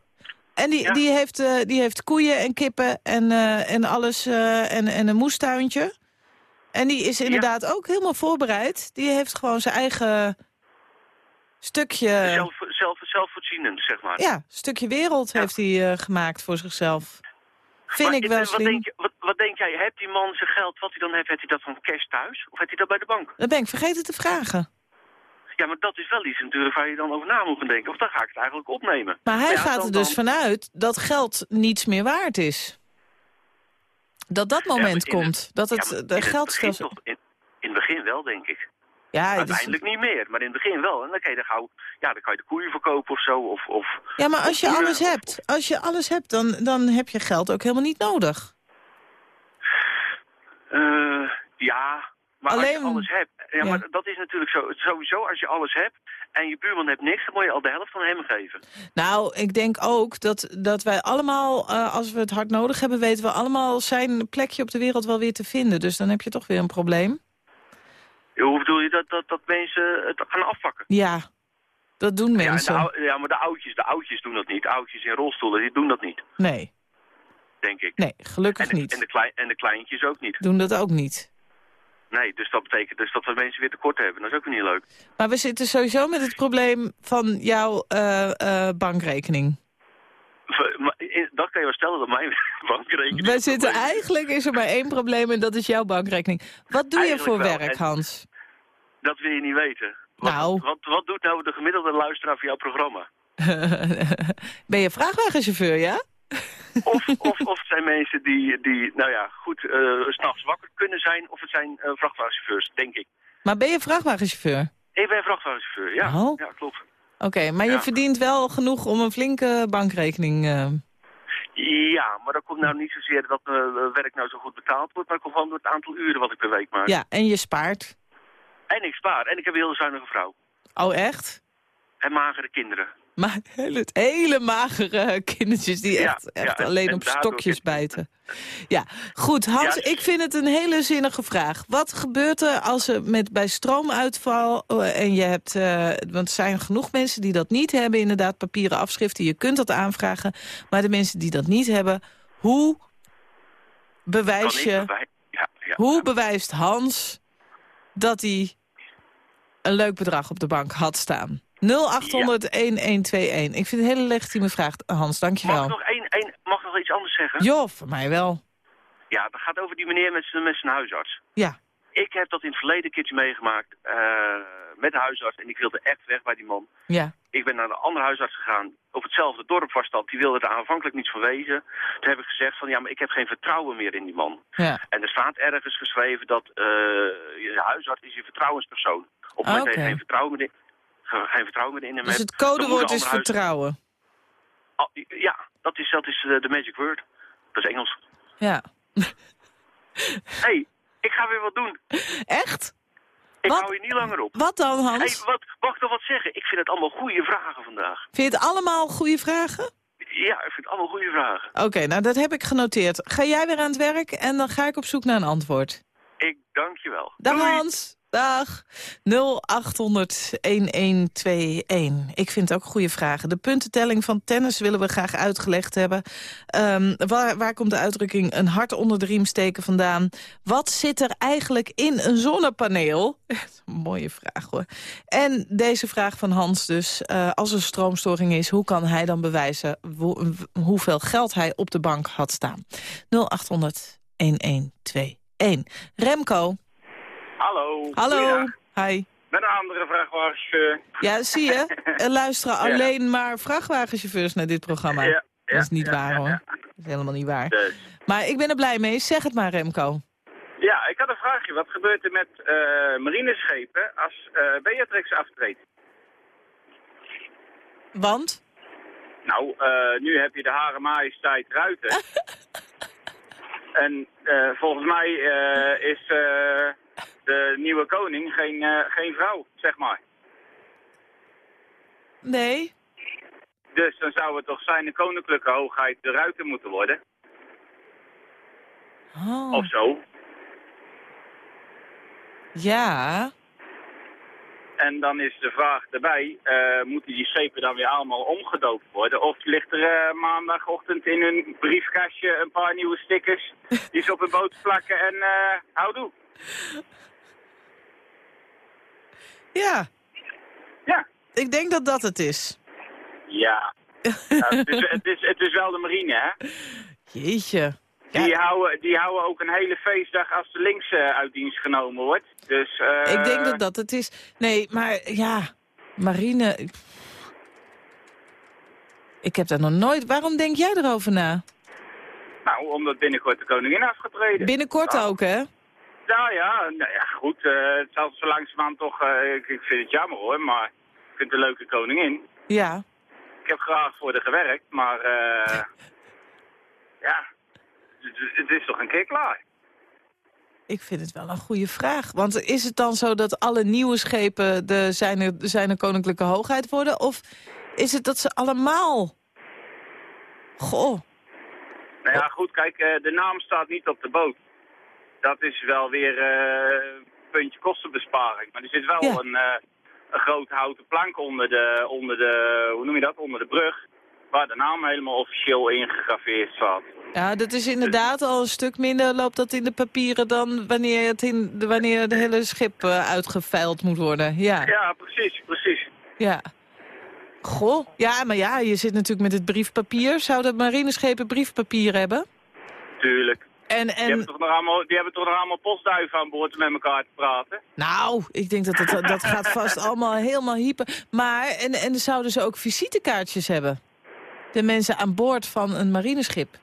En die, Ja. die, heeft, eh, die heeft koeien en kippen en, eh, en alles en, en een moestuintje. En die is inderdaad ook helemaal voorbereid. Die heeft gewoon zijn eigen stukje, Zelf, zelf, zelfvoorzienend, zeg maar. ja, stukje wereld Ja. heeft hij gemaakt voor zichzelf. Vind Maar ik wel wat slim. denk, je, wat, wat denk jij, heeft die man zijn geld, wat hij dan heeft, heeft hij dat van cash thuis? Of heeft hij dat bij de bank? Dat ben ik vergeten te vragen. Ja, maar dat is wel iets natuurlijk waar je dan over na moet gaan denken. Of dan ga ik het eigenlijk opnemen. Maar hij ja, gaat dan- er dus dan- vanuit dat geld niets meer waard is. Dat dat Ja, moment het- komt. Dat ja, het, in de het geldstelsel... In, in het begin wel, denk ik. Ja, het is- Uiteindelijk niet meer, maar in het begin wel. En dan kan je, er gauw, ja, dan kan je de koeien verkopen of zo. Of, of, ja, maar als je alles hebt, als je alles hebt dan, dan heb je geld ook helemaal niet nodig. Eh, ja, maar als Alleen- je alles hebt. Ja, Ja. maar dat is natuurlijk zo. Sowieso, als je alles hebt en je buurman hebt niks, dan moet je al de helft van hem geven. Nou, ik denk ook dat, dat wij allemaal, eh, als we het hard nodig hebben... weten we allemaal zijn plekje op de wereld wel weer te vinden. Dus dan heb je toch weer een probleem. Ja, Hoe bedoel je dat, dat, dat mensen het gaan afpakken? Ja, dat doen Ja, de mensen. ou- ja, maar de oudjes, de oudjes doen dat niet. De oudjes in rolstoelen, die doen dat niet, Nee, denk ik. nee, gelukkig en, de, niet. En de, klei- en de kleintjes ook niet. Doen dat ook niet. Nee, dus dat betekent dus dat we mensen weer tekort hebben. Dat is ook weer niet leuk. Maar we zitten sowieso met het probleem van jouw eh, eh, bankrekening. Dat kan je wel stellen dat mijn bankrekening... We zitten eigenlijk, is er maar één probleem en dat is jouw bankrekening. Wat doe je voor wel. werk, Hans? Dat wil je niet weten. Wat, Nou. Wat, wat doet nou de gemiddelde luisteraar van jouw programma? ben je vrachtwagenchauffeur, ja? Of, of, of het zijn mensen die, die nou ja, goed, s s'nachts wakker kunnen zijn. Of het zijn eh, vrachtwagenchauffeurs, denk ik. Maar ben je vrachtwagenchauffeur? Ik ben vrachtwagenchauffeur, ja. Oh. Ja, klopt. Oké, maar je verdient wel genoeg om een flinke bankrekening... eh, Ja, maar dat komt nou niet zozeer dat mijn eh, werk nou zo goed betaald wordt. Maar komt gewoon door het aantal uren wat ik per week maak. ja, en je spaart. En ik spaar. En ik heb een heel zuinige vrouw. Oh, echt? En magere kinderen. Maar hele, hele magere kindertjes die echt, ja, echt en- alleen en op stokjes bijten. Ja, goed. Hans, Ja, ik vind het een hele zinnige vraag. Wat gebeurt er als er met, bij stroomuitval... eh, en je hebt, eh, want er zijn genoeg mensen die dat niet hebben... inderdaad, papieren afschriften, je kunt dat aanvragen. Maar de mensen die dat niet hebben, hoe bewijs je... Hoe bewijst Hans dat hij een leuk bedrag op de bank had staan? 0800-1121. Ik vind het een hele legitieme vraag, Hans. Dank je Mag ik nog één, zeggen? Joh, voor mij wel. Ja, dat gaat over die meneer met zijn, met zijn huisarts. Ja. Ik heb dat in het verleden een keertje meegemaakt eh, met de huisarts. En ik wilde echt weg bij die man. Ja. Ik ben naar een andere huisarts gegaan, op hetzelfde dorp was dat. Die wilde er aanvankelijk niets van wezen. Toen heb ik gezegd van, ja, maar ik heb geen vertrouwen meer in die man. Ja. En er staat ergens geschreven dat eh, je huisarts is je vertrouwenspersoon. Op het moment dat je geen vertrouwen meer geen vertrouwen meer in hem Dus het codewoord is vertrouwen. Ja, dat is, dat is eh, de magic word. Dat is Engels. Ja. Hey, ik ga weer wat doen. Echt? Ik Wat? hou je niet langer op. Wat dan, Hans? Hey, wat, mag ik nog wat zeggen? Ik vind het allemaal goede vragen vandaag. Vind je het allemaal goede vragen? Ja, ik vind het allemaal goede vragen. Oké, nou dat heb ik genoteerd. Ga jij weer aan het werk en dan ga ik op zoek naar een antwoord. Ik dank je wel. Dag Hans. Dag. 0800-1121. Ik vind ook goede vragen. De puntentelling van tennis willen we graag uitgelegd hebben. Ehm, waar, waar komt de uitdrukking een hart onder de riem steken vandaan? Wat zit er eigenlijk in een zonnepaneel? Mooie vraag hoor. En deze vraag van Hans dus. eh, als er stroomstoring is, hoe kan hij dan bewijzen... hoeveel geld hij op de bank had staan? 0800-1121. Remco. Hallo. Hallo. Hi. Met een andere vrachtwagenchauffeur. Ja, zie je? Er luisteren Ja. alleen maar vrachtwagenchauffeurs naar dit programma. Ja, ja, dat is niet waar, hoor. Dat is helemaal niet waar. Dus. Maar ik ben er blij mee. Zeg het maar, Remco. Ja, ik had een vraagje. Wat gebeurt er met eh, marineschepen als eh, Beatrix aftreedt? Want? Nou, eh, nu heb je de Hare Majesteit Ruiten. en eh, volgens mij eh, is eh, de nieuwe koning geen, eh, geen vrouw, zeg maar. Nee. Dus dan zou het toch zijn de koninklijke hoogheid de Ruiten moeten worden. Oh. Of zo. Ja. En dan is de vraag erbij, eh, moeten die schepen dan weer allemaal omgedoopt worden? Of ligt er eh, maandagochtend in hun briefkastje een paar nieuwe stickers die ze op een boot plakken en eh houdoe? Ja. Ja. Ik denk dat dat het is. Ja. Het, is, het, is, het is wel de marine, hè? Jeetje. Die, houden, die houden ook een hele feestdag als de links uit dienst genomen wordt. Dus, eh, Ik denk dat dat het is. Nee, maar ja. Marine... ik- Ik heb daar nog nooit... Waarom denk jij erover na? Nou, omdat binnenkort de koningin afgetreden. Binnenkort Nou, ook, hè? Ja, ja, nou ja, goed. eh, het zal zo langzamerhand toch... eh, ik, vind het jammer hoor, maar ik vind het een leuke koningin. Ja. Ik heb graag voor haar gewerkt, maar... eh ja, het, het is toch een keer klaar. Ik vind het wel een goede vraag. Want is het dan zo dat alle nieuwe schepen de zijne, zijne koninklijke hoogheid worden? Of is het dat ze allemaal... Goh. Nou ja, goed, kijk, de naam staat niet op de boot. Dat is wel weer eh, een puntje kostenbesparing. Maar er zit wel Ja. een, eh, een grote houten plank onder de, onder de, hoe noem je dat, onder de brug. Waar de naam helemaal officieel ingegraveerd staat. Ja, dat is inderdaad al een stuk minder loopt dat in de papieren dan wanneer, het in, wanneer het hele schip eh, uitgeveild moet worden. Ja. Ja, precies, precies. ja. Goh. Ja, maar ja, je zit natuurlijk met het briefpapier. Zouden marineschepen briefpapier hebben? Tuurlijk. En, Die, en, hebben toch nog allemaal, die hebben toch nog allemaal postduiven aan boord om met elkaar te praten? nou, ik denk dat het, dat gaat vast allemaal helemaal hyper. Maar, en, en zouden ze ook visitekaartjes hebben? De mensen aan boord van een marineschip.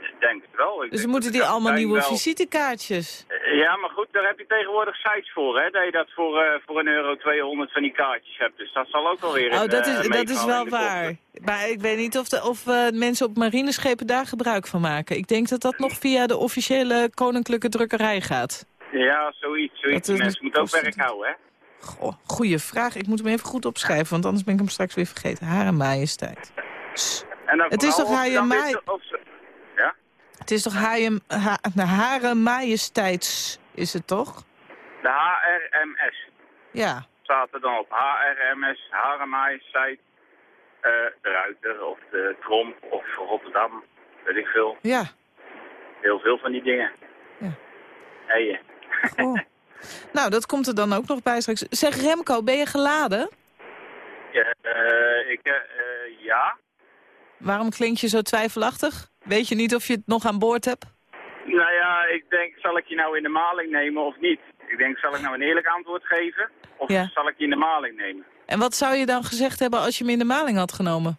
Ik denk het wel. Ik Dus moeten dat die allemaal nieuwe wel- visitekaartjes? Eh, Ja, maar goed, daar heb je tegenwoordig sites voor, hè? Dat je dat voor, eh, voor een euro 200 van die kaartjes hebt. Dus dat zal ook wel weer Oh, een, dat eh, is, dat is wel de kosten. waar. Maar ik weet niet of, de, of eh, mensen op marineschepen daar gebruik van maken. Ik denk dat dat nog via de officiële koninklijke drukkerij gaat. Ja, zoiets. zoiets. Dat Die mensen moeten ook werk houden, hè? Goh, goeie vraag. Ik moet hem even goed opschrijven, want anders ben ik hem straks weer vergeten. Hare majesteit. En dan Het is toch of Hare dan weer Maj- te- of ze- Ja? Het is toch hare, ha, hare majesteits, is het toch? De HRMS Ja. staat er dan op. HRMS, Hare Majesteit, eh, de Ruiter of de Tromp of Rotterdam. Weet ik veel. Ja. Heel veel van die dingen. Ja. Hey. Oh. nou, dat komt er dan ook nog bij straks. Zeg Remco, ben je geladen? Ja, eh, ik, eh, ja. Waarom klink je zo twijfelachtig? Weet je niet of je het nog aan boord hebt? Nou ja, ik denk, zal ik je nou in de maling nemen of niet? Ik denk, zal ik nou een eerlijk antwoord geven? Of Ja. zal ik je in de maling nemen? En wat zou je dan gezegd hebben als je hem in de maling had genomen?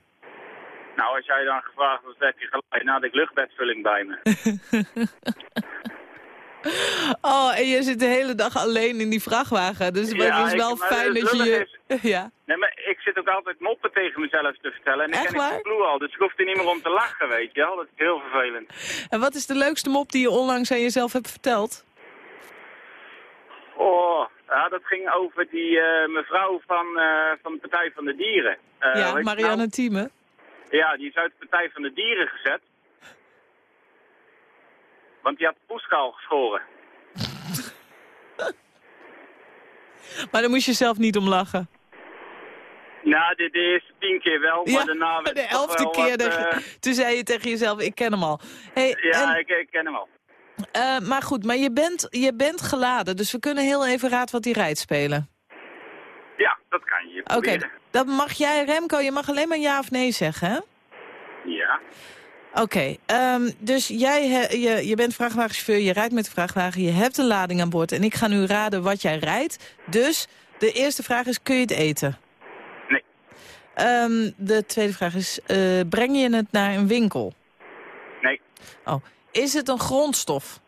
Nou, als jij dan gevraagd was, heb je gelijk, nou had ik luchtbedvulling bij me. Oh, en je zit de hele dag alleen in die vrachtwagen. Dus Ja, het is ik- wel fijn dat je je... Ja. Nee, maar ik zit ook altijd moppen tegen mezelf te vertellen. En ik Echt ken ik waar? de clue al, dus ik hoef er niet meer om te lachen, weet je wel. Dat is heel vervelend. En wat is de leukste mop die je onlangs aan jezelf hebt verteld? Oh, ja, dat ging over die eh, mevrouw van, eh, van de Partij van de Dieren. Eh, ja, Marianne nou? Thieme. Ja, die is uit de Partij van de Dieren gezet. Want die had poeskaal geschoren. Maar daar moest je zelf niet om lachen. Nou, de, de eerste tien keer wel, maar Ja, daarna... de elfde keer. wat, dat- eh, Toen zei je tegen jezelf, ik ken hem al. Hey, ja, en, ik, ik ken hem al. eh, maar goed, maar je bent, je bent geladen. Dus we kunnen heel even raad wat die rijdt spelen. Ja, dat kan je Oké, dan mag jij, Remco, je mag alleen maar ja of nee zeggen, hè? Ja. Oké, ehm, dus jij he- je, je bent vrachtwagenchauffeur, je rijdt met de vrachtwagen, je hebt een lading aan boord. En ik ga nu raden wat jij rijdt. Dus de eerste vraag is, kun je het eten? Nee. Ehm, de tweede vraag is, eh, breng je het naar een winkel? Nee. Oh, is het een grondstof?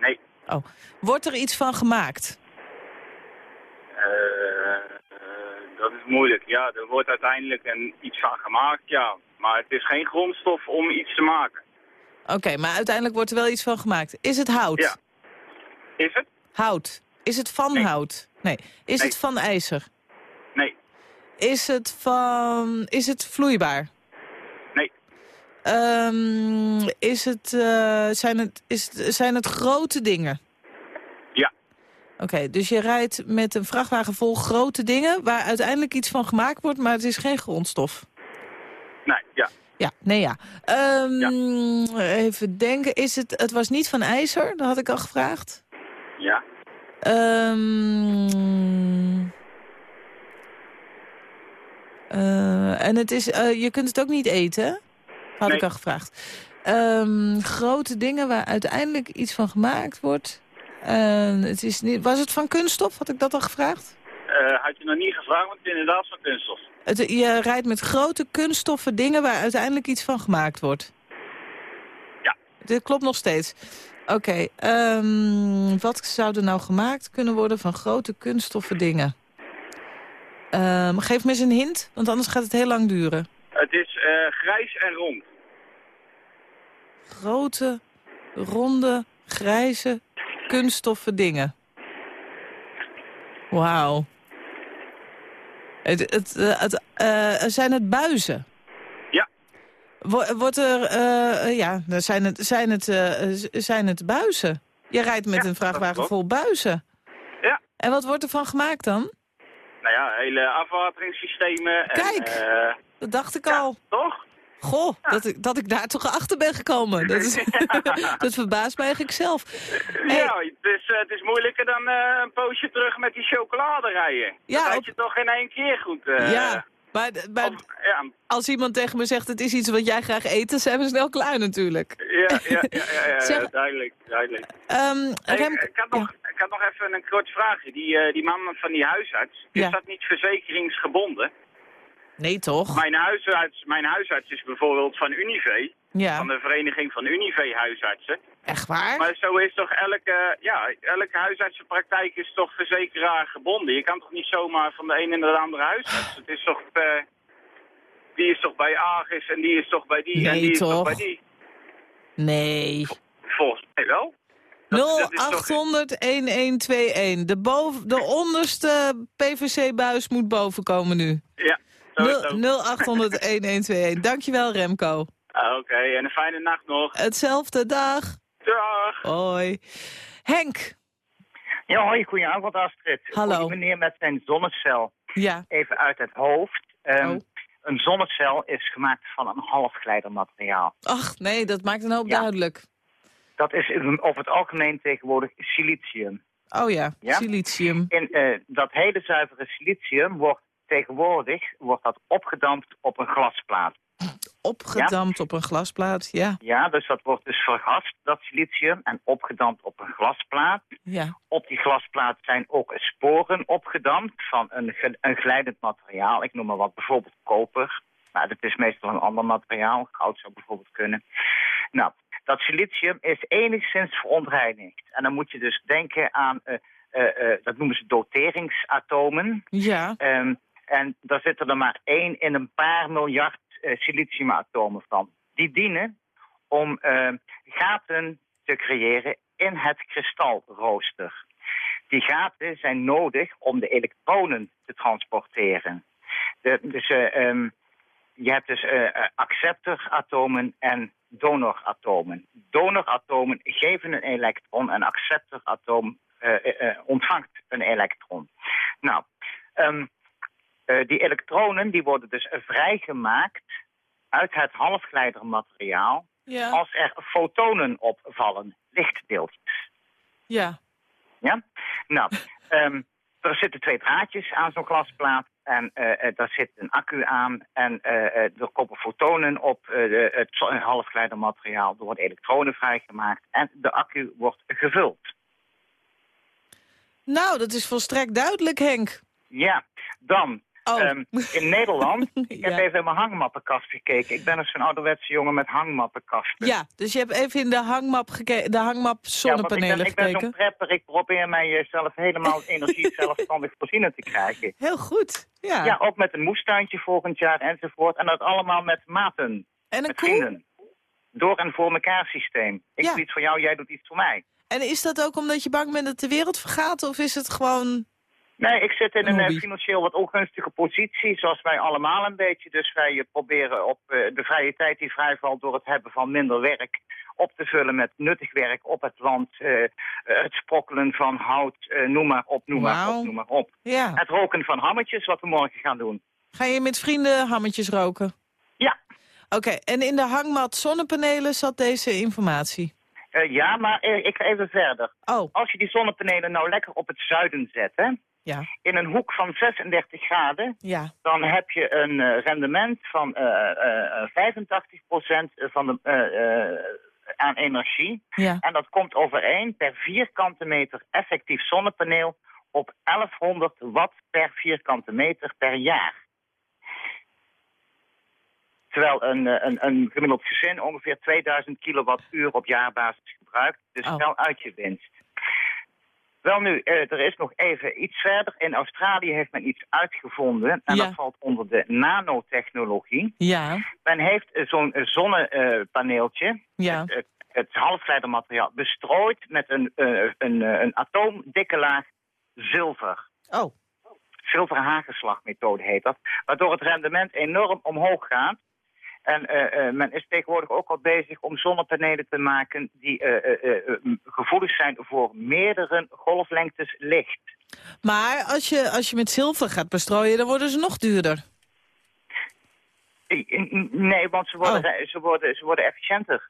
Nee. Oh, wordt er iets van gemaakt? Eh, eh, dat is moeilijk. Ja, er wordt uiteindelijk een, iets van gemaakt, ja. Maar het is geen grondstof om iets te maken. Oké, maar uiteindelijk wordt er wel iets van gemaakt. Is het hout? Ja. Is het? Hout. Is het van Nee. hout? Nee. Is Nee. het van ijzer? Nee. Is het van... Is het vloeibaar? Nee. Ehm, is het, eh, zijn, het, is zijn het grote dingen? Ja. Oké, dus je rijdt met een vrachtwagen vol grote dingen... waar uiteindelijk iets van gemaakt wordt, maar het is geen grondstof. Nee, ja. Ja, nee ja. Ehm, Even denken, is het, het was niet van ijzer, dat had ik al gevraagd. Ja. Ehm eh, en het is, eh, je kunt het ook niet eten, had Nee. ik al gevraagd. Ehm, grote dingen waar uiteindelijk iets van gemaakt wordt. En het is niet, was het van kunststof? Had ik dat al gevraagd? Eh, had je nog niet gevraagd, want het is inderdaad van kunststof. Het, je rijdt met grote kunststoffen dingen waar uiteindelijk iets van gemaakt wordt. Ja. Dit klopt nog steeds. Oké, ehm, wat zou er nou gemaakt kunnen worden van grote kunststoffen dingen? Ehm, geef me eens een hint, want anders gaat het heel lang duren. Het is eh, grijs en rond. Grote, ronde, grijze, kunststoffen dingen. Wauw. Het, het, eh, het, eh, zijn het buizen? Ja. Wo- Wordt er, eh, eh, ja, zijn het, zijn, het, eh, zijn het buizen? Je rijdt met Ja, een vrachtwagen vol buizen. Ja. En wat wordt er van gemaakt dan? Nou ja, hele afwateringssystemen. Kijk. En, eh, Dat dacht ik al. toch? Goh, dat, ik, dat ik daar toch achter ben gekomen. Dat, is, dat verbaast mij eigenlijk zelf. Hey, Ja, het is, eh, het is moeilijker dan eh, een poosje terug met die chocolade rijden. Ja, dat had op- je toch in één keer goed. eh, ja, maar, maar of- ja, als iemand tegen me zegt het is iets wat jij graag eet, dan zijn we snel klaar natuurlijk. ja, ja, ja, ja, ja, Zeg- duidelijk, duidelijk. Ehm Hey, Rem, ik, had nog, ik had nog even een kort vraagje. Die, eh, die man van die huisarts, is dat niet verzekeringsgebonden? Nee toch? Mijn huisarts, mijn huisarts is bijvoorbeeld van Unive, Ja, van de vereniging van Unive huisartsen. echt waar? Maar zo is toch elke, ja, elke huisartsenpraktijk is toch verzekeraar gebonden. Je kan toch niet zomaar van de een naar de andere huisarts. Het is toch, eh, die is toch bij Agis en die is toch bij die en die is toch? bij die. Nee. Volgens mij wel. Dat- dat is toch- 0800-1121. De, boven, de onderste PVC-buis moet boven komen nu. Ja, zo is het ook. 0800-1121. Dankjewel Remco. Ah, Oké, en een fijne nacht nog. Hetzelfde, dag. Dag. Hoi. Henk. Ja, hoi, goedenavond Astrid. Hallo. Die meneer met zijn zonnecel. Ja. Even uit het hoofd. Ehm, Oh. Een zonnecel is gemaakt van een halfgeleidermateriaal. Ach, nee, dat maakt een hoop Ja. duidelijk. Dat is over het algemeen tegenwoordig silicium. Oh ja, Ja? silicium. En eh, dat hele zuivere silicium wordt tegenwoordig wordt dat opgedampt op een glasplaat. Opgedampt op een glasplaat, ja. Ja, dus dat wordt dus vergast, dat silicium, en opgedampt op een glasplaat. ja. Op die glasplaat zijn ook sporen opgedampt van een, een glijdend materiaal. Ik noem maar wat, bijvoorbeeld koper. Maar dat is meestal een ander materiaal. Goud zou bijvoorbeeld kunnen. Nou, dat silicium is enigszins verontreinigd. En dan moet je dus denken aan, eh, eh, eh, dat noemen ze doteringsatomen. Ja. Ehm, en daar zitten er maar één in een paar miljard eh, siliciumatomen van. Die dienen om eh, gaten te creëren in het kristalrooster. Die gaten zijn nodig om de elektronen te transporteren. De, dus eh, ehm, je hebt dus acceptoratomen en donoratomen. Donoratomen geven een elektron en acceptoratoom ontvangt een elektron. Nou, eh, die elektronen die worden dus vrijgemaakt uit het halfgeleidermateriaal Ja. als er fotonen opvallen, lichtdeeltjes. Ja. Ja? Nou, ehm, er zitten twee draadjes aan zo'n glasplaat. En eh, eh, daar zit een accu aan. En eh, eh, er komen fotonen op eh, de- het halfgeleidermateriaal. Er worden elektronen vrijgemaakt. En de accu wordt gevuld. Nou, dat is volstrekt duidelijk, Henk. Ja, dan. Oh. ehm, in Nederland, ik heb even in mijn hangmappenkast gekeken. Ik ben dus zo'n ouderwetse jongen met hangmappenkasten. Ja, dus je hebt even in de hangmap, de hangmap zonnepanelen ja, want ik ben, ik ben zo'n gekeken. prepper. Ik probeer mijzelf helemaal energie zelfstandig voorzien te krijgen. Heel goed, ja. Ja, ook met een moestuintje volgend jaar enzovoort. En dat allemaal met maten. En een met vrienden. Door en voor elkaar systeem. Ik Ja. doe iets voor jou, jij doet iets voor mij. En is dat ook omdat je bang bent dat de wereld vergaat? Of is het gewoon... Nee, ik zit in Een een eh, financieel wat ongunstige positie, zoals wij allemaal een beetje. Dus wij eh, proberen op eh, de vrije tijd die vrijvalt door het hebben van minder werk op te vullen met nuttig werk op het land. het sprokkelen van hout, noem maar op, noem maar op, noem maar op. Ja. Het roken van hammetjes, wat we morgen gaan doen. Ga je met vrienden hammetjes roken? Ja. Oké, en in de hangmat zonnepanelen zat deze informatie? Ja, maar ik ga even verder. Oh. Als je die zonnepanelen nou lekker op het zuiden zet, hè, Ja. in een hoek van 36 graden, Ja. dan heb je een eh, rendement van eh eh 85% van de, eh, eh, aan energie. Ja. En dat komt overeen per vierkante meter effectief zonnepaneel op 1100 watt per vierkante meter per jaar. Terwijl een, eh, een, een gemiddeld gezin ongeveer 2000 kilowattuur op jaarbasis gebruikt. Dus Oh. wel uit je winst. Wel nu, eh, er is nog even iets verder. In Australië heeft men iets uitgevonden. En Ja. dat valt onder de nanotechnologie. Ja. Men heeft eh, zo'n eh, zonnepaneeltje, Ja. het, het, het halfgeleidermateriaal, bestrooid met een, een, een atoomdikke laag zilver. Oh. Zilverhagelslagmethode heet dat. Waardoor het rendement enorm omhoog gaat. En eh, eh, men is tegenwoordig ook al bezig om zonnepanelen te maken die eh, gevoelig zijn voor meerdere golflengtes licht. Maar als je, als je met zilver gaat bestrooien, dan worden ze nog duurder. Nee, want ze worden, Oh. ze worden, ze worden efficiënter.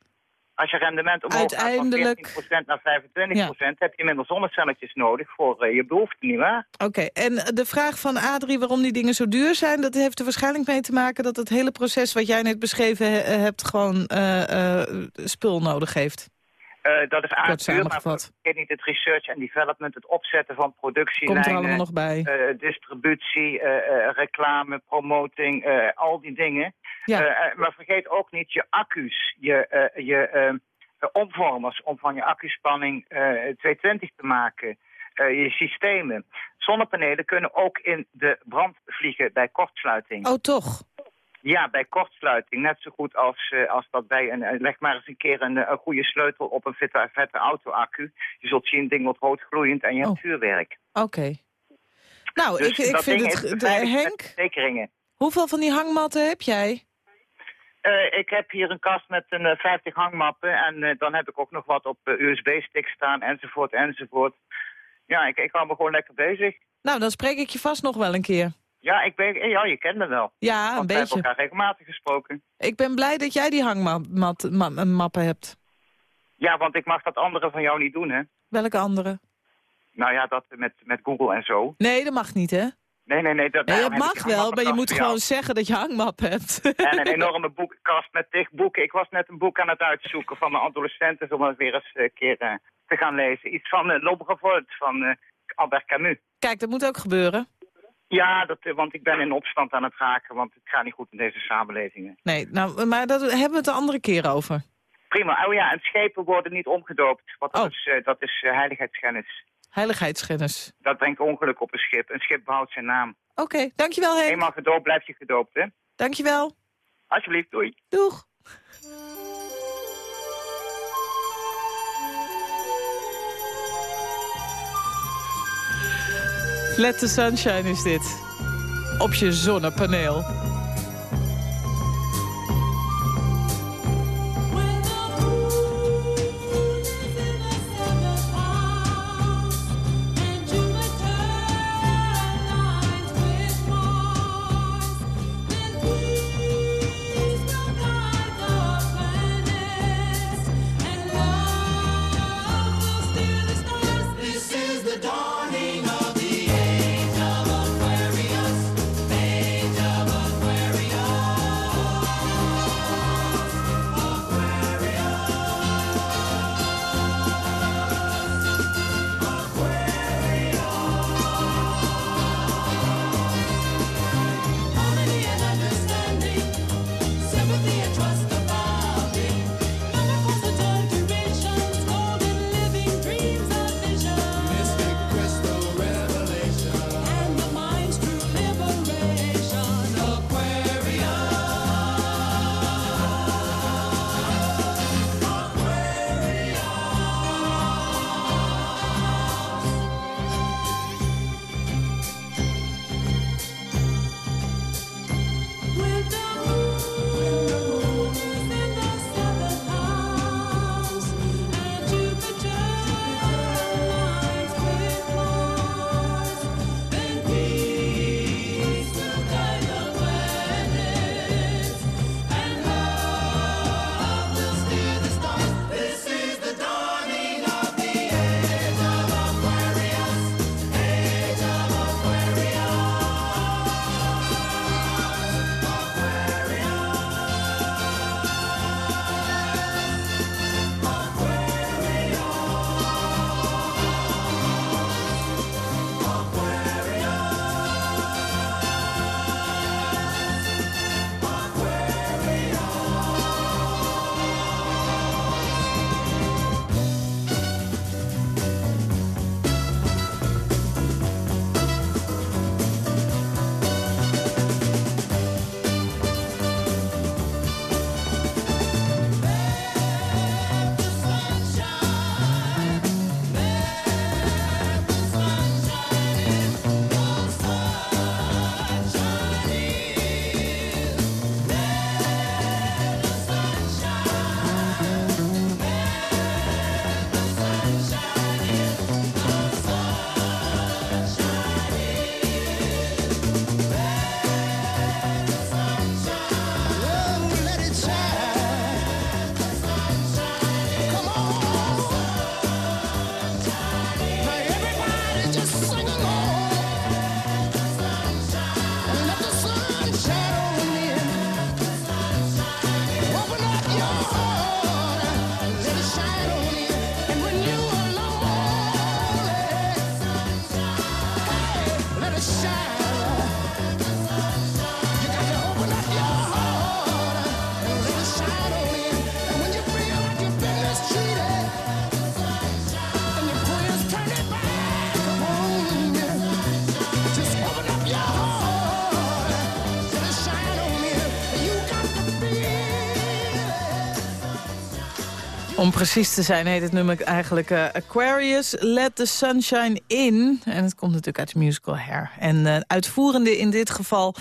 Als je rendement omhoog Uiteindelijk- gaat van 14% naar 25%, heb je minder zonnecelletjes nodig voor eh, je behoeften, nietwaar? Oké, en de vraag van Adrie waarom die dingen zo duur zijn... dat heeft er waarschijnlijk mee te maken dat het hele proces wat jij net beschreven he- hebt... gewoon eh, eh, spul nodig heeft. Eh, dat is aardig maar samengevat. vergeet niet het research en development, het opzetten van productielijnen. Komt er allemaal nog bij. eh, distributie, eh, reclame, promoting, al die dingen. Ja. Maar vergeet ook niet je accu's, je, je omvormers om van je accuspanning eh 220 te maken. je systemen. Zonnepanelen kunnen ook in de brand vliegen bij kortsluiting. Oh, toch? Ja, bij kortsluiting. Net zo goed als, eh, als dat bij een... eh, leg maar eens een keer een, eh, een goede sleutel op een vette, vette auto-accu. Je zult zien, ding wordt rood gloeiend en je hebt Oh. vuurwerk. Oké. Nou, Dus ik, ik vind het... de- Henk, verzekeringen. hoeveel van die hangmatten heb jij? Ik heb hier een kast met een eh, 50 hangmappen en dan heb ik ook nog wat op USB-sticks staan enzovoort enzovoort. Ja, ik, ik hou me gewoon lekker bezig. Nou, dan spreek ik je vast nog wel een keer. Ja, ik ben, eh, ja je kent me wel. Ja, een Want we hebben beetje. elkaar regelmatig gesproken. Ik ben blij dat jij die hangmappen hebt. Ja, want ik mag dat andere van jou niet doen, hè? Welke andere? Nou ja, dat met, met Google en zo. Nee, dat mag niet, hè? Nee, nee, nee. Dat, Nee, mag wel, maar je moet jou. gewoon zeggen dat je hangmap hebt. En een enorme boekenkast met tig boeken. Ik was net een boek aan het uitzoeken van mijn adolescenten... om het weer eens een keer eh, te gaan lezen. Iets van uh, L'Obrevoort van eh, Albert Camus. Kijk, dat moet ook gebeuren. Ja, dat, want ik ben in opstand aan het raken... want het gaat niet goed in deze samenlevingen. Nee, nou, maar daar hebben we het de andere keer over. Prima. Oh ja, en schepen worden niet omgedoopt. Want dat Oh. is, eh, dat is eh, heiligheidsschennis. Heiligheidsschennis. Dat brengt ongeluk op een schip. Een schip behoudt zijn naam. Oké, dankjewel Henk. Eenmaal gedoopt, blijf je gedoopt, hè? Dankjewel. Alsjeblieft, doei. Doeg. Let the sunshine is dit. Op je zonnepaneel. Om precies te zijn heet het nummer eigenlijk eh, Aquarius, Let the Sunshine In. En het komt natuurlijk uit de musical Hair. En eh, uitvoerende in dit geval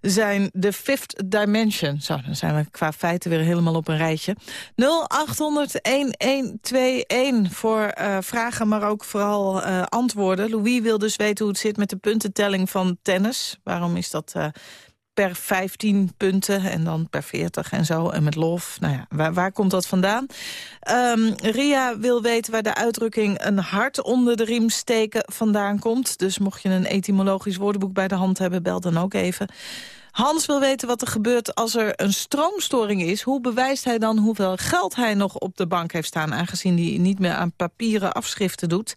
zijn The Fifth Dimension. Zo, dan zijn we qua feiten weer helemaal op een rijtje. 0800-1121 voor eh, vragen, maar ook vooral antwoorden. Louis wil dus weten hoe het zit met de puntentelling van tennis. Waarom is dat... per 15 punten en dan per 40 en zo. En met lof, nou ja, waar, waar komt dat vandaan? Ehm, Ria wil weten waar de uitdrukking een hart onder de riem steken vandaan komt. Dus mocht je een etymologisch woordenboek bij de hand hebben, bel dan ook even. Hans wil weten wat er gebeurt als er een stroomstoring is. Hoe bewijst hij dan hoeveel geld hij nog op de bank heeft staan... aangezien hij niet meer aan papieren afschriften doet?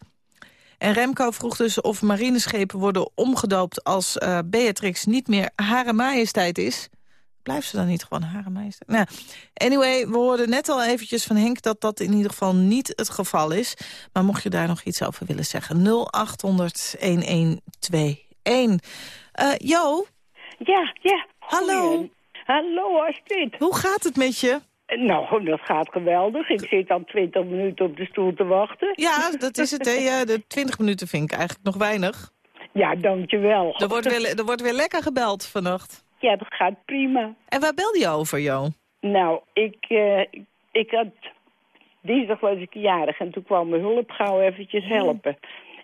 En Remco vroeg dus of marineschepen worden omgedoopt... als uh, Beatrix niet meer Hare Majesteit is. Blijft ze dan niet gewoon Hare Majesteit? Nou, anyway, we hoorden net al eventjes van Henk... dat dat in ieder geval niet het geval is. Maar mocht je daar nog iets over willen zeggen... 0800-1121. Uh, jo? Ja, ja. Hallo. Hallo, Astrid. Hoe gaat het met je? Nou, dat gaat geweldig. Ik zit al 20 minuten op de stoel te wachten. Ja, dat is het. Hè. Ja, de 20 minuten vind ik eigenlijk nog weinig. Ja, dankjewel. Er wordt weer, er wordt weer lekker gebeld vannacht. Ja, dat gaat prima. En waar belde je over, Jo? Nou, ik, uh, ik had... Dinsdag was ik jarig en toen kwam mijn hulp gauw eventjes helpen.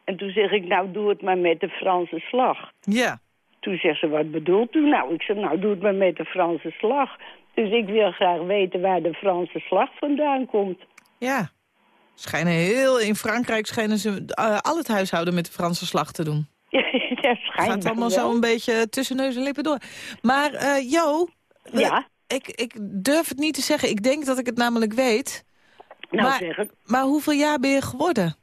En toen zeg ik, nou doe het maar met de Franse slag. Ja. Toen zegt ze, wat bedoelt u nou? Ik zeg, nou doe het maar met de Franse slag. Dus ik wil graag weten waar de Franse slag vandaan komt. Ja, schijnen heel, in Frankrijk schijnen ze uh, al het huishouden met de Franse slag te doen. ja, schijnt Gaat allemaal zo een beetje tussen neus en lippen door. Maar uh, Jo, ja? ik, ik durf het niet te zeggen. Ik denk dat ik het namelijk weet. Nou, maar, zeg het. maar hoeveel jaar ben je geworden?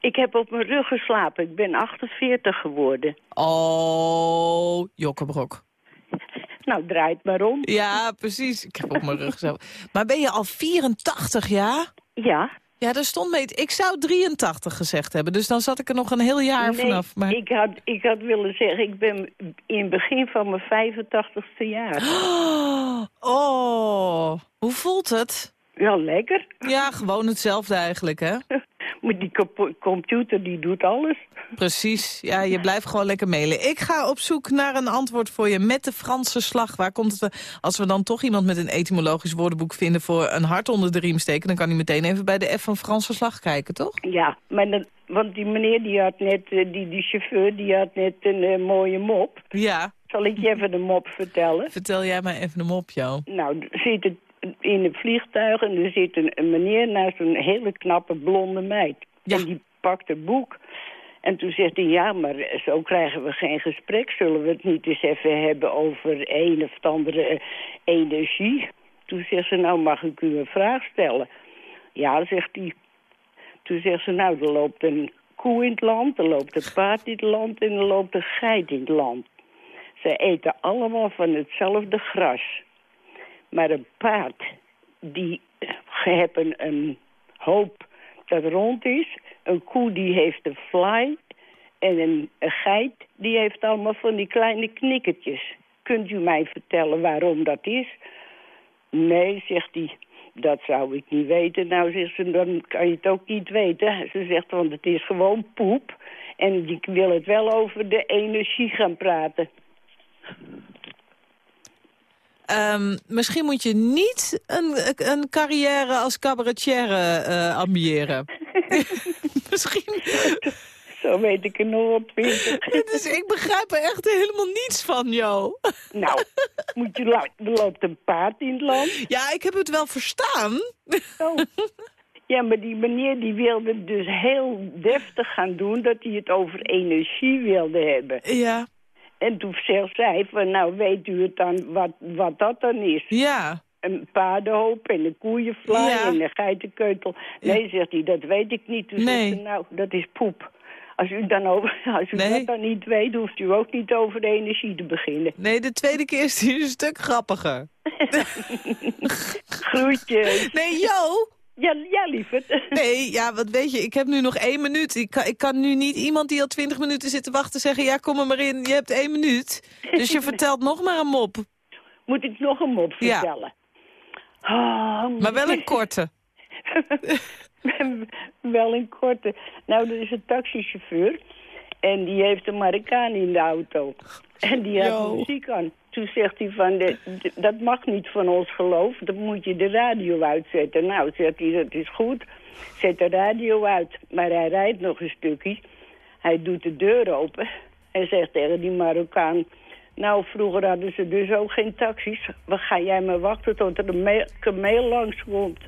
Ik heb op mijn rug geslapen. Ik ben 48 geworden. Oh, Jokkebrok. Nou, draait maar om. Ja, precies. Ik heb op mijn rug zo. Maar ben je al 84 jaar? Ja. Ja, daar stond mee. Ik zou 83 gezegd hebben, dus dan zat ik er nog een heel jaar nee, vanaf. Maar... Ik, had, ik had willen zeggen, ik ben in het begin van mijn 85ste jaar. Oh, hoe voelt het? Ja, lekker. Ja, gewoon hetzelfde eigenlijk, hè? Maar die computer die doet alles. Precies, ja, je blijft gewoon lekker mailen. Ik ga op zoek naar een antwoord voor je met de Franse slag. Waar komt het, als we dan toch iemand met een etymologisch woordenboek vinden... voor een hart onder de riem steken... dan kan hij meteen even bij de F van Franse slag kijken, toch? Ja, maar dan, want die meneer die had net, die, die chauffeur, die had net een uh, mooie mop. Ja. Zal ik je even de mop vertellen? Vertel jij mij even de mop, jou. Nou, zit het in een vliegtuig en er zit een, een meneer naast een hele knappe blonde meid. Ja. En die pakt het boek. En toen zegt hij, ja, maar zo krijgen we geen gesprek. Zullen we het niet eens even hebben over een of andere uh, energie? Toen zegt ze, nou mag ik u een vraag stellen? Ja, zegt hij. Toen zegt ze, nou, er loopt een koe in het land, er loopt een paard in het land en er loopt een geit in het land. Ze eten allemaal van hetzelfde gras. Maar een paard, die heeft een, een hoop dat rond is. Een koe die heeft een fly. En een, een, geit die heeft allemaal van die kleine knikkertjes. Kunt u mij vertellen waarom dat is? Nee, zegt hij. Dat zou ik niet weten. Nou, zegt ze, dan kan je het ook niet weten. Ze zegt, want het is gewoon poep. En ik wil het wel over de energie gaan praten. Um, misschien moet je niet een, een carrière als cabaretier uh, ambiëren. misschien... Zo weet ik er nog op dus ik begrijp er echt helemaal niets van, jou. Nou, moet je er loopt een paard in het land. Ja, ik heb het wel verstaan. Oh. Ja, maar die meneer die wilde dus heel deftig gaan doen... dat hij het over energie wilde hebben. Ja. En toen zegt zij van, nou weet u het dan wat, wat dat dan is? Ja. Een paardenhoop en een koeienvlaai Ja. en een geitenkeutel. Nee, zegt hij, dat weet ik niet. Toen Nee. zegt ze, nou, dat is poep. Als u, dan over, als u Nee. dat dan niet weet, hoeft u ook niet over de energie te beginnen. Nee, de tweede keer is die een stuk grappiger. Groetjes. Nee, Jo! Ja, ja lieverd. Nee, ja, wat weet je, ik heb nu nog één minuut. Ik kan, ik kan nu niet iemand die al twintig minuten zit te wachten zeggen... ja, kom er maar in, je hebt één minuut. Dus je vertelt nog maar een mop. Moet ik nog een mop Ja. vertellen? Oh, Maar wel een korte. wel een korte. Nou, er is een taxichauffeur. En die heeft een Marokkaan in de auto. En die had Yo. muziek aan. Toen zegt hij van, de, dat mag niet van ons geloof. Dan moet je de radio uitzetten. Nou, zegt hij, dat is goed. Zet de radio uit. Maar hij rijdt nog een stukje. Hij doet de deur open. En zegt tegen die Marokkaan... Nou, vroeger hadden ze dus ook geen taxis. Wat ga jij maar wachten tot er een me- kameel langs komt?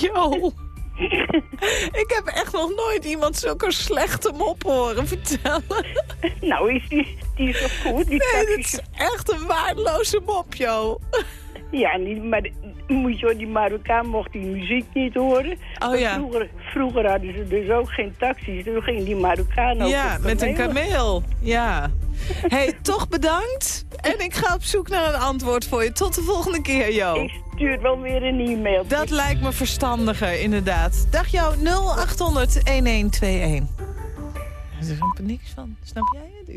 Yo. ik heb echt nog nooit iemand zulke slechte mop horen vertellen. Nou, is die, die is toch goed? Die nee, dit is echt een waardeloze mop, joh. Ja, niet, maar moet je, die Marokkaan mocht die muziek niet horen. Oh, ja. Vroeger, vroeger hadden ze dus ook geen taxis. Toen ging die Marokkaan ook Ja, met een kameel. Ja. hey, toch bedankt. En ik ga op zoek naar een antwoord voor je. Tot de volgende keer, Jo. Ik stuur wel weer een e-mail. Dat lijkt me verstandiger, inderdaad. Dag Jo, 0800 1121. Er is een paniek van. Snap jij het?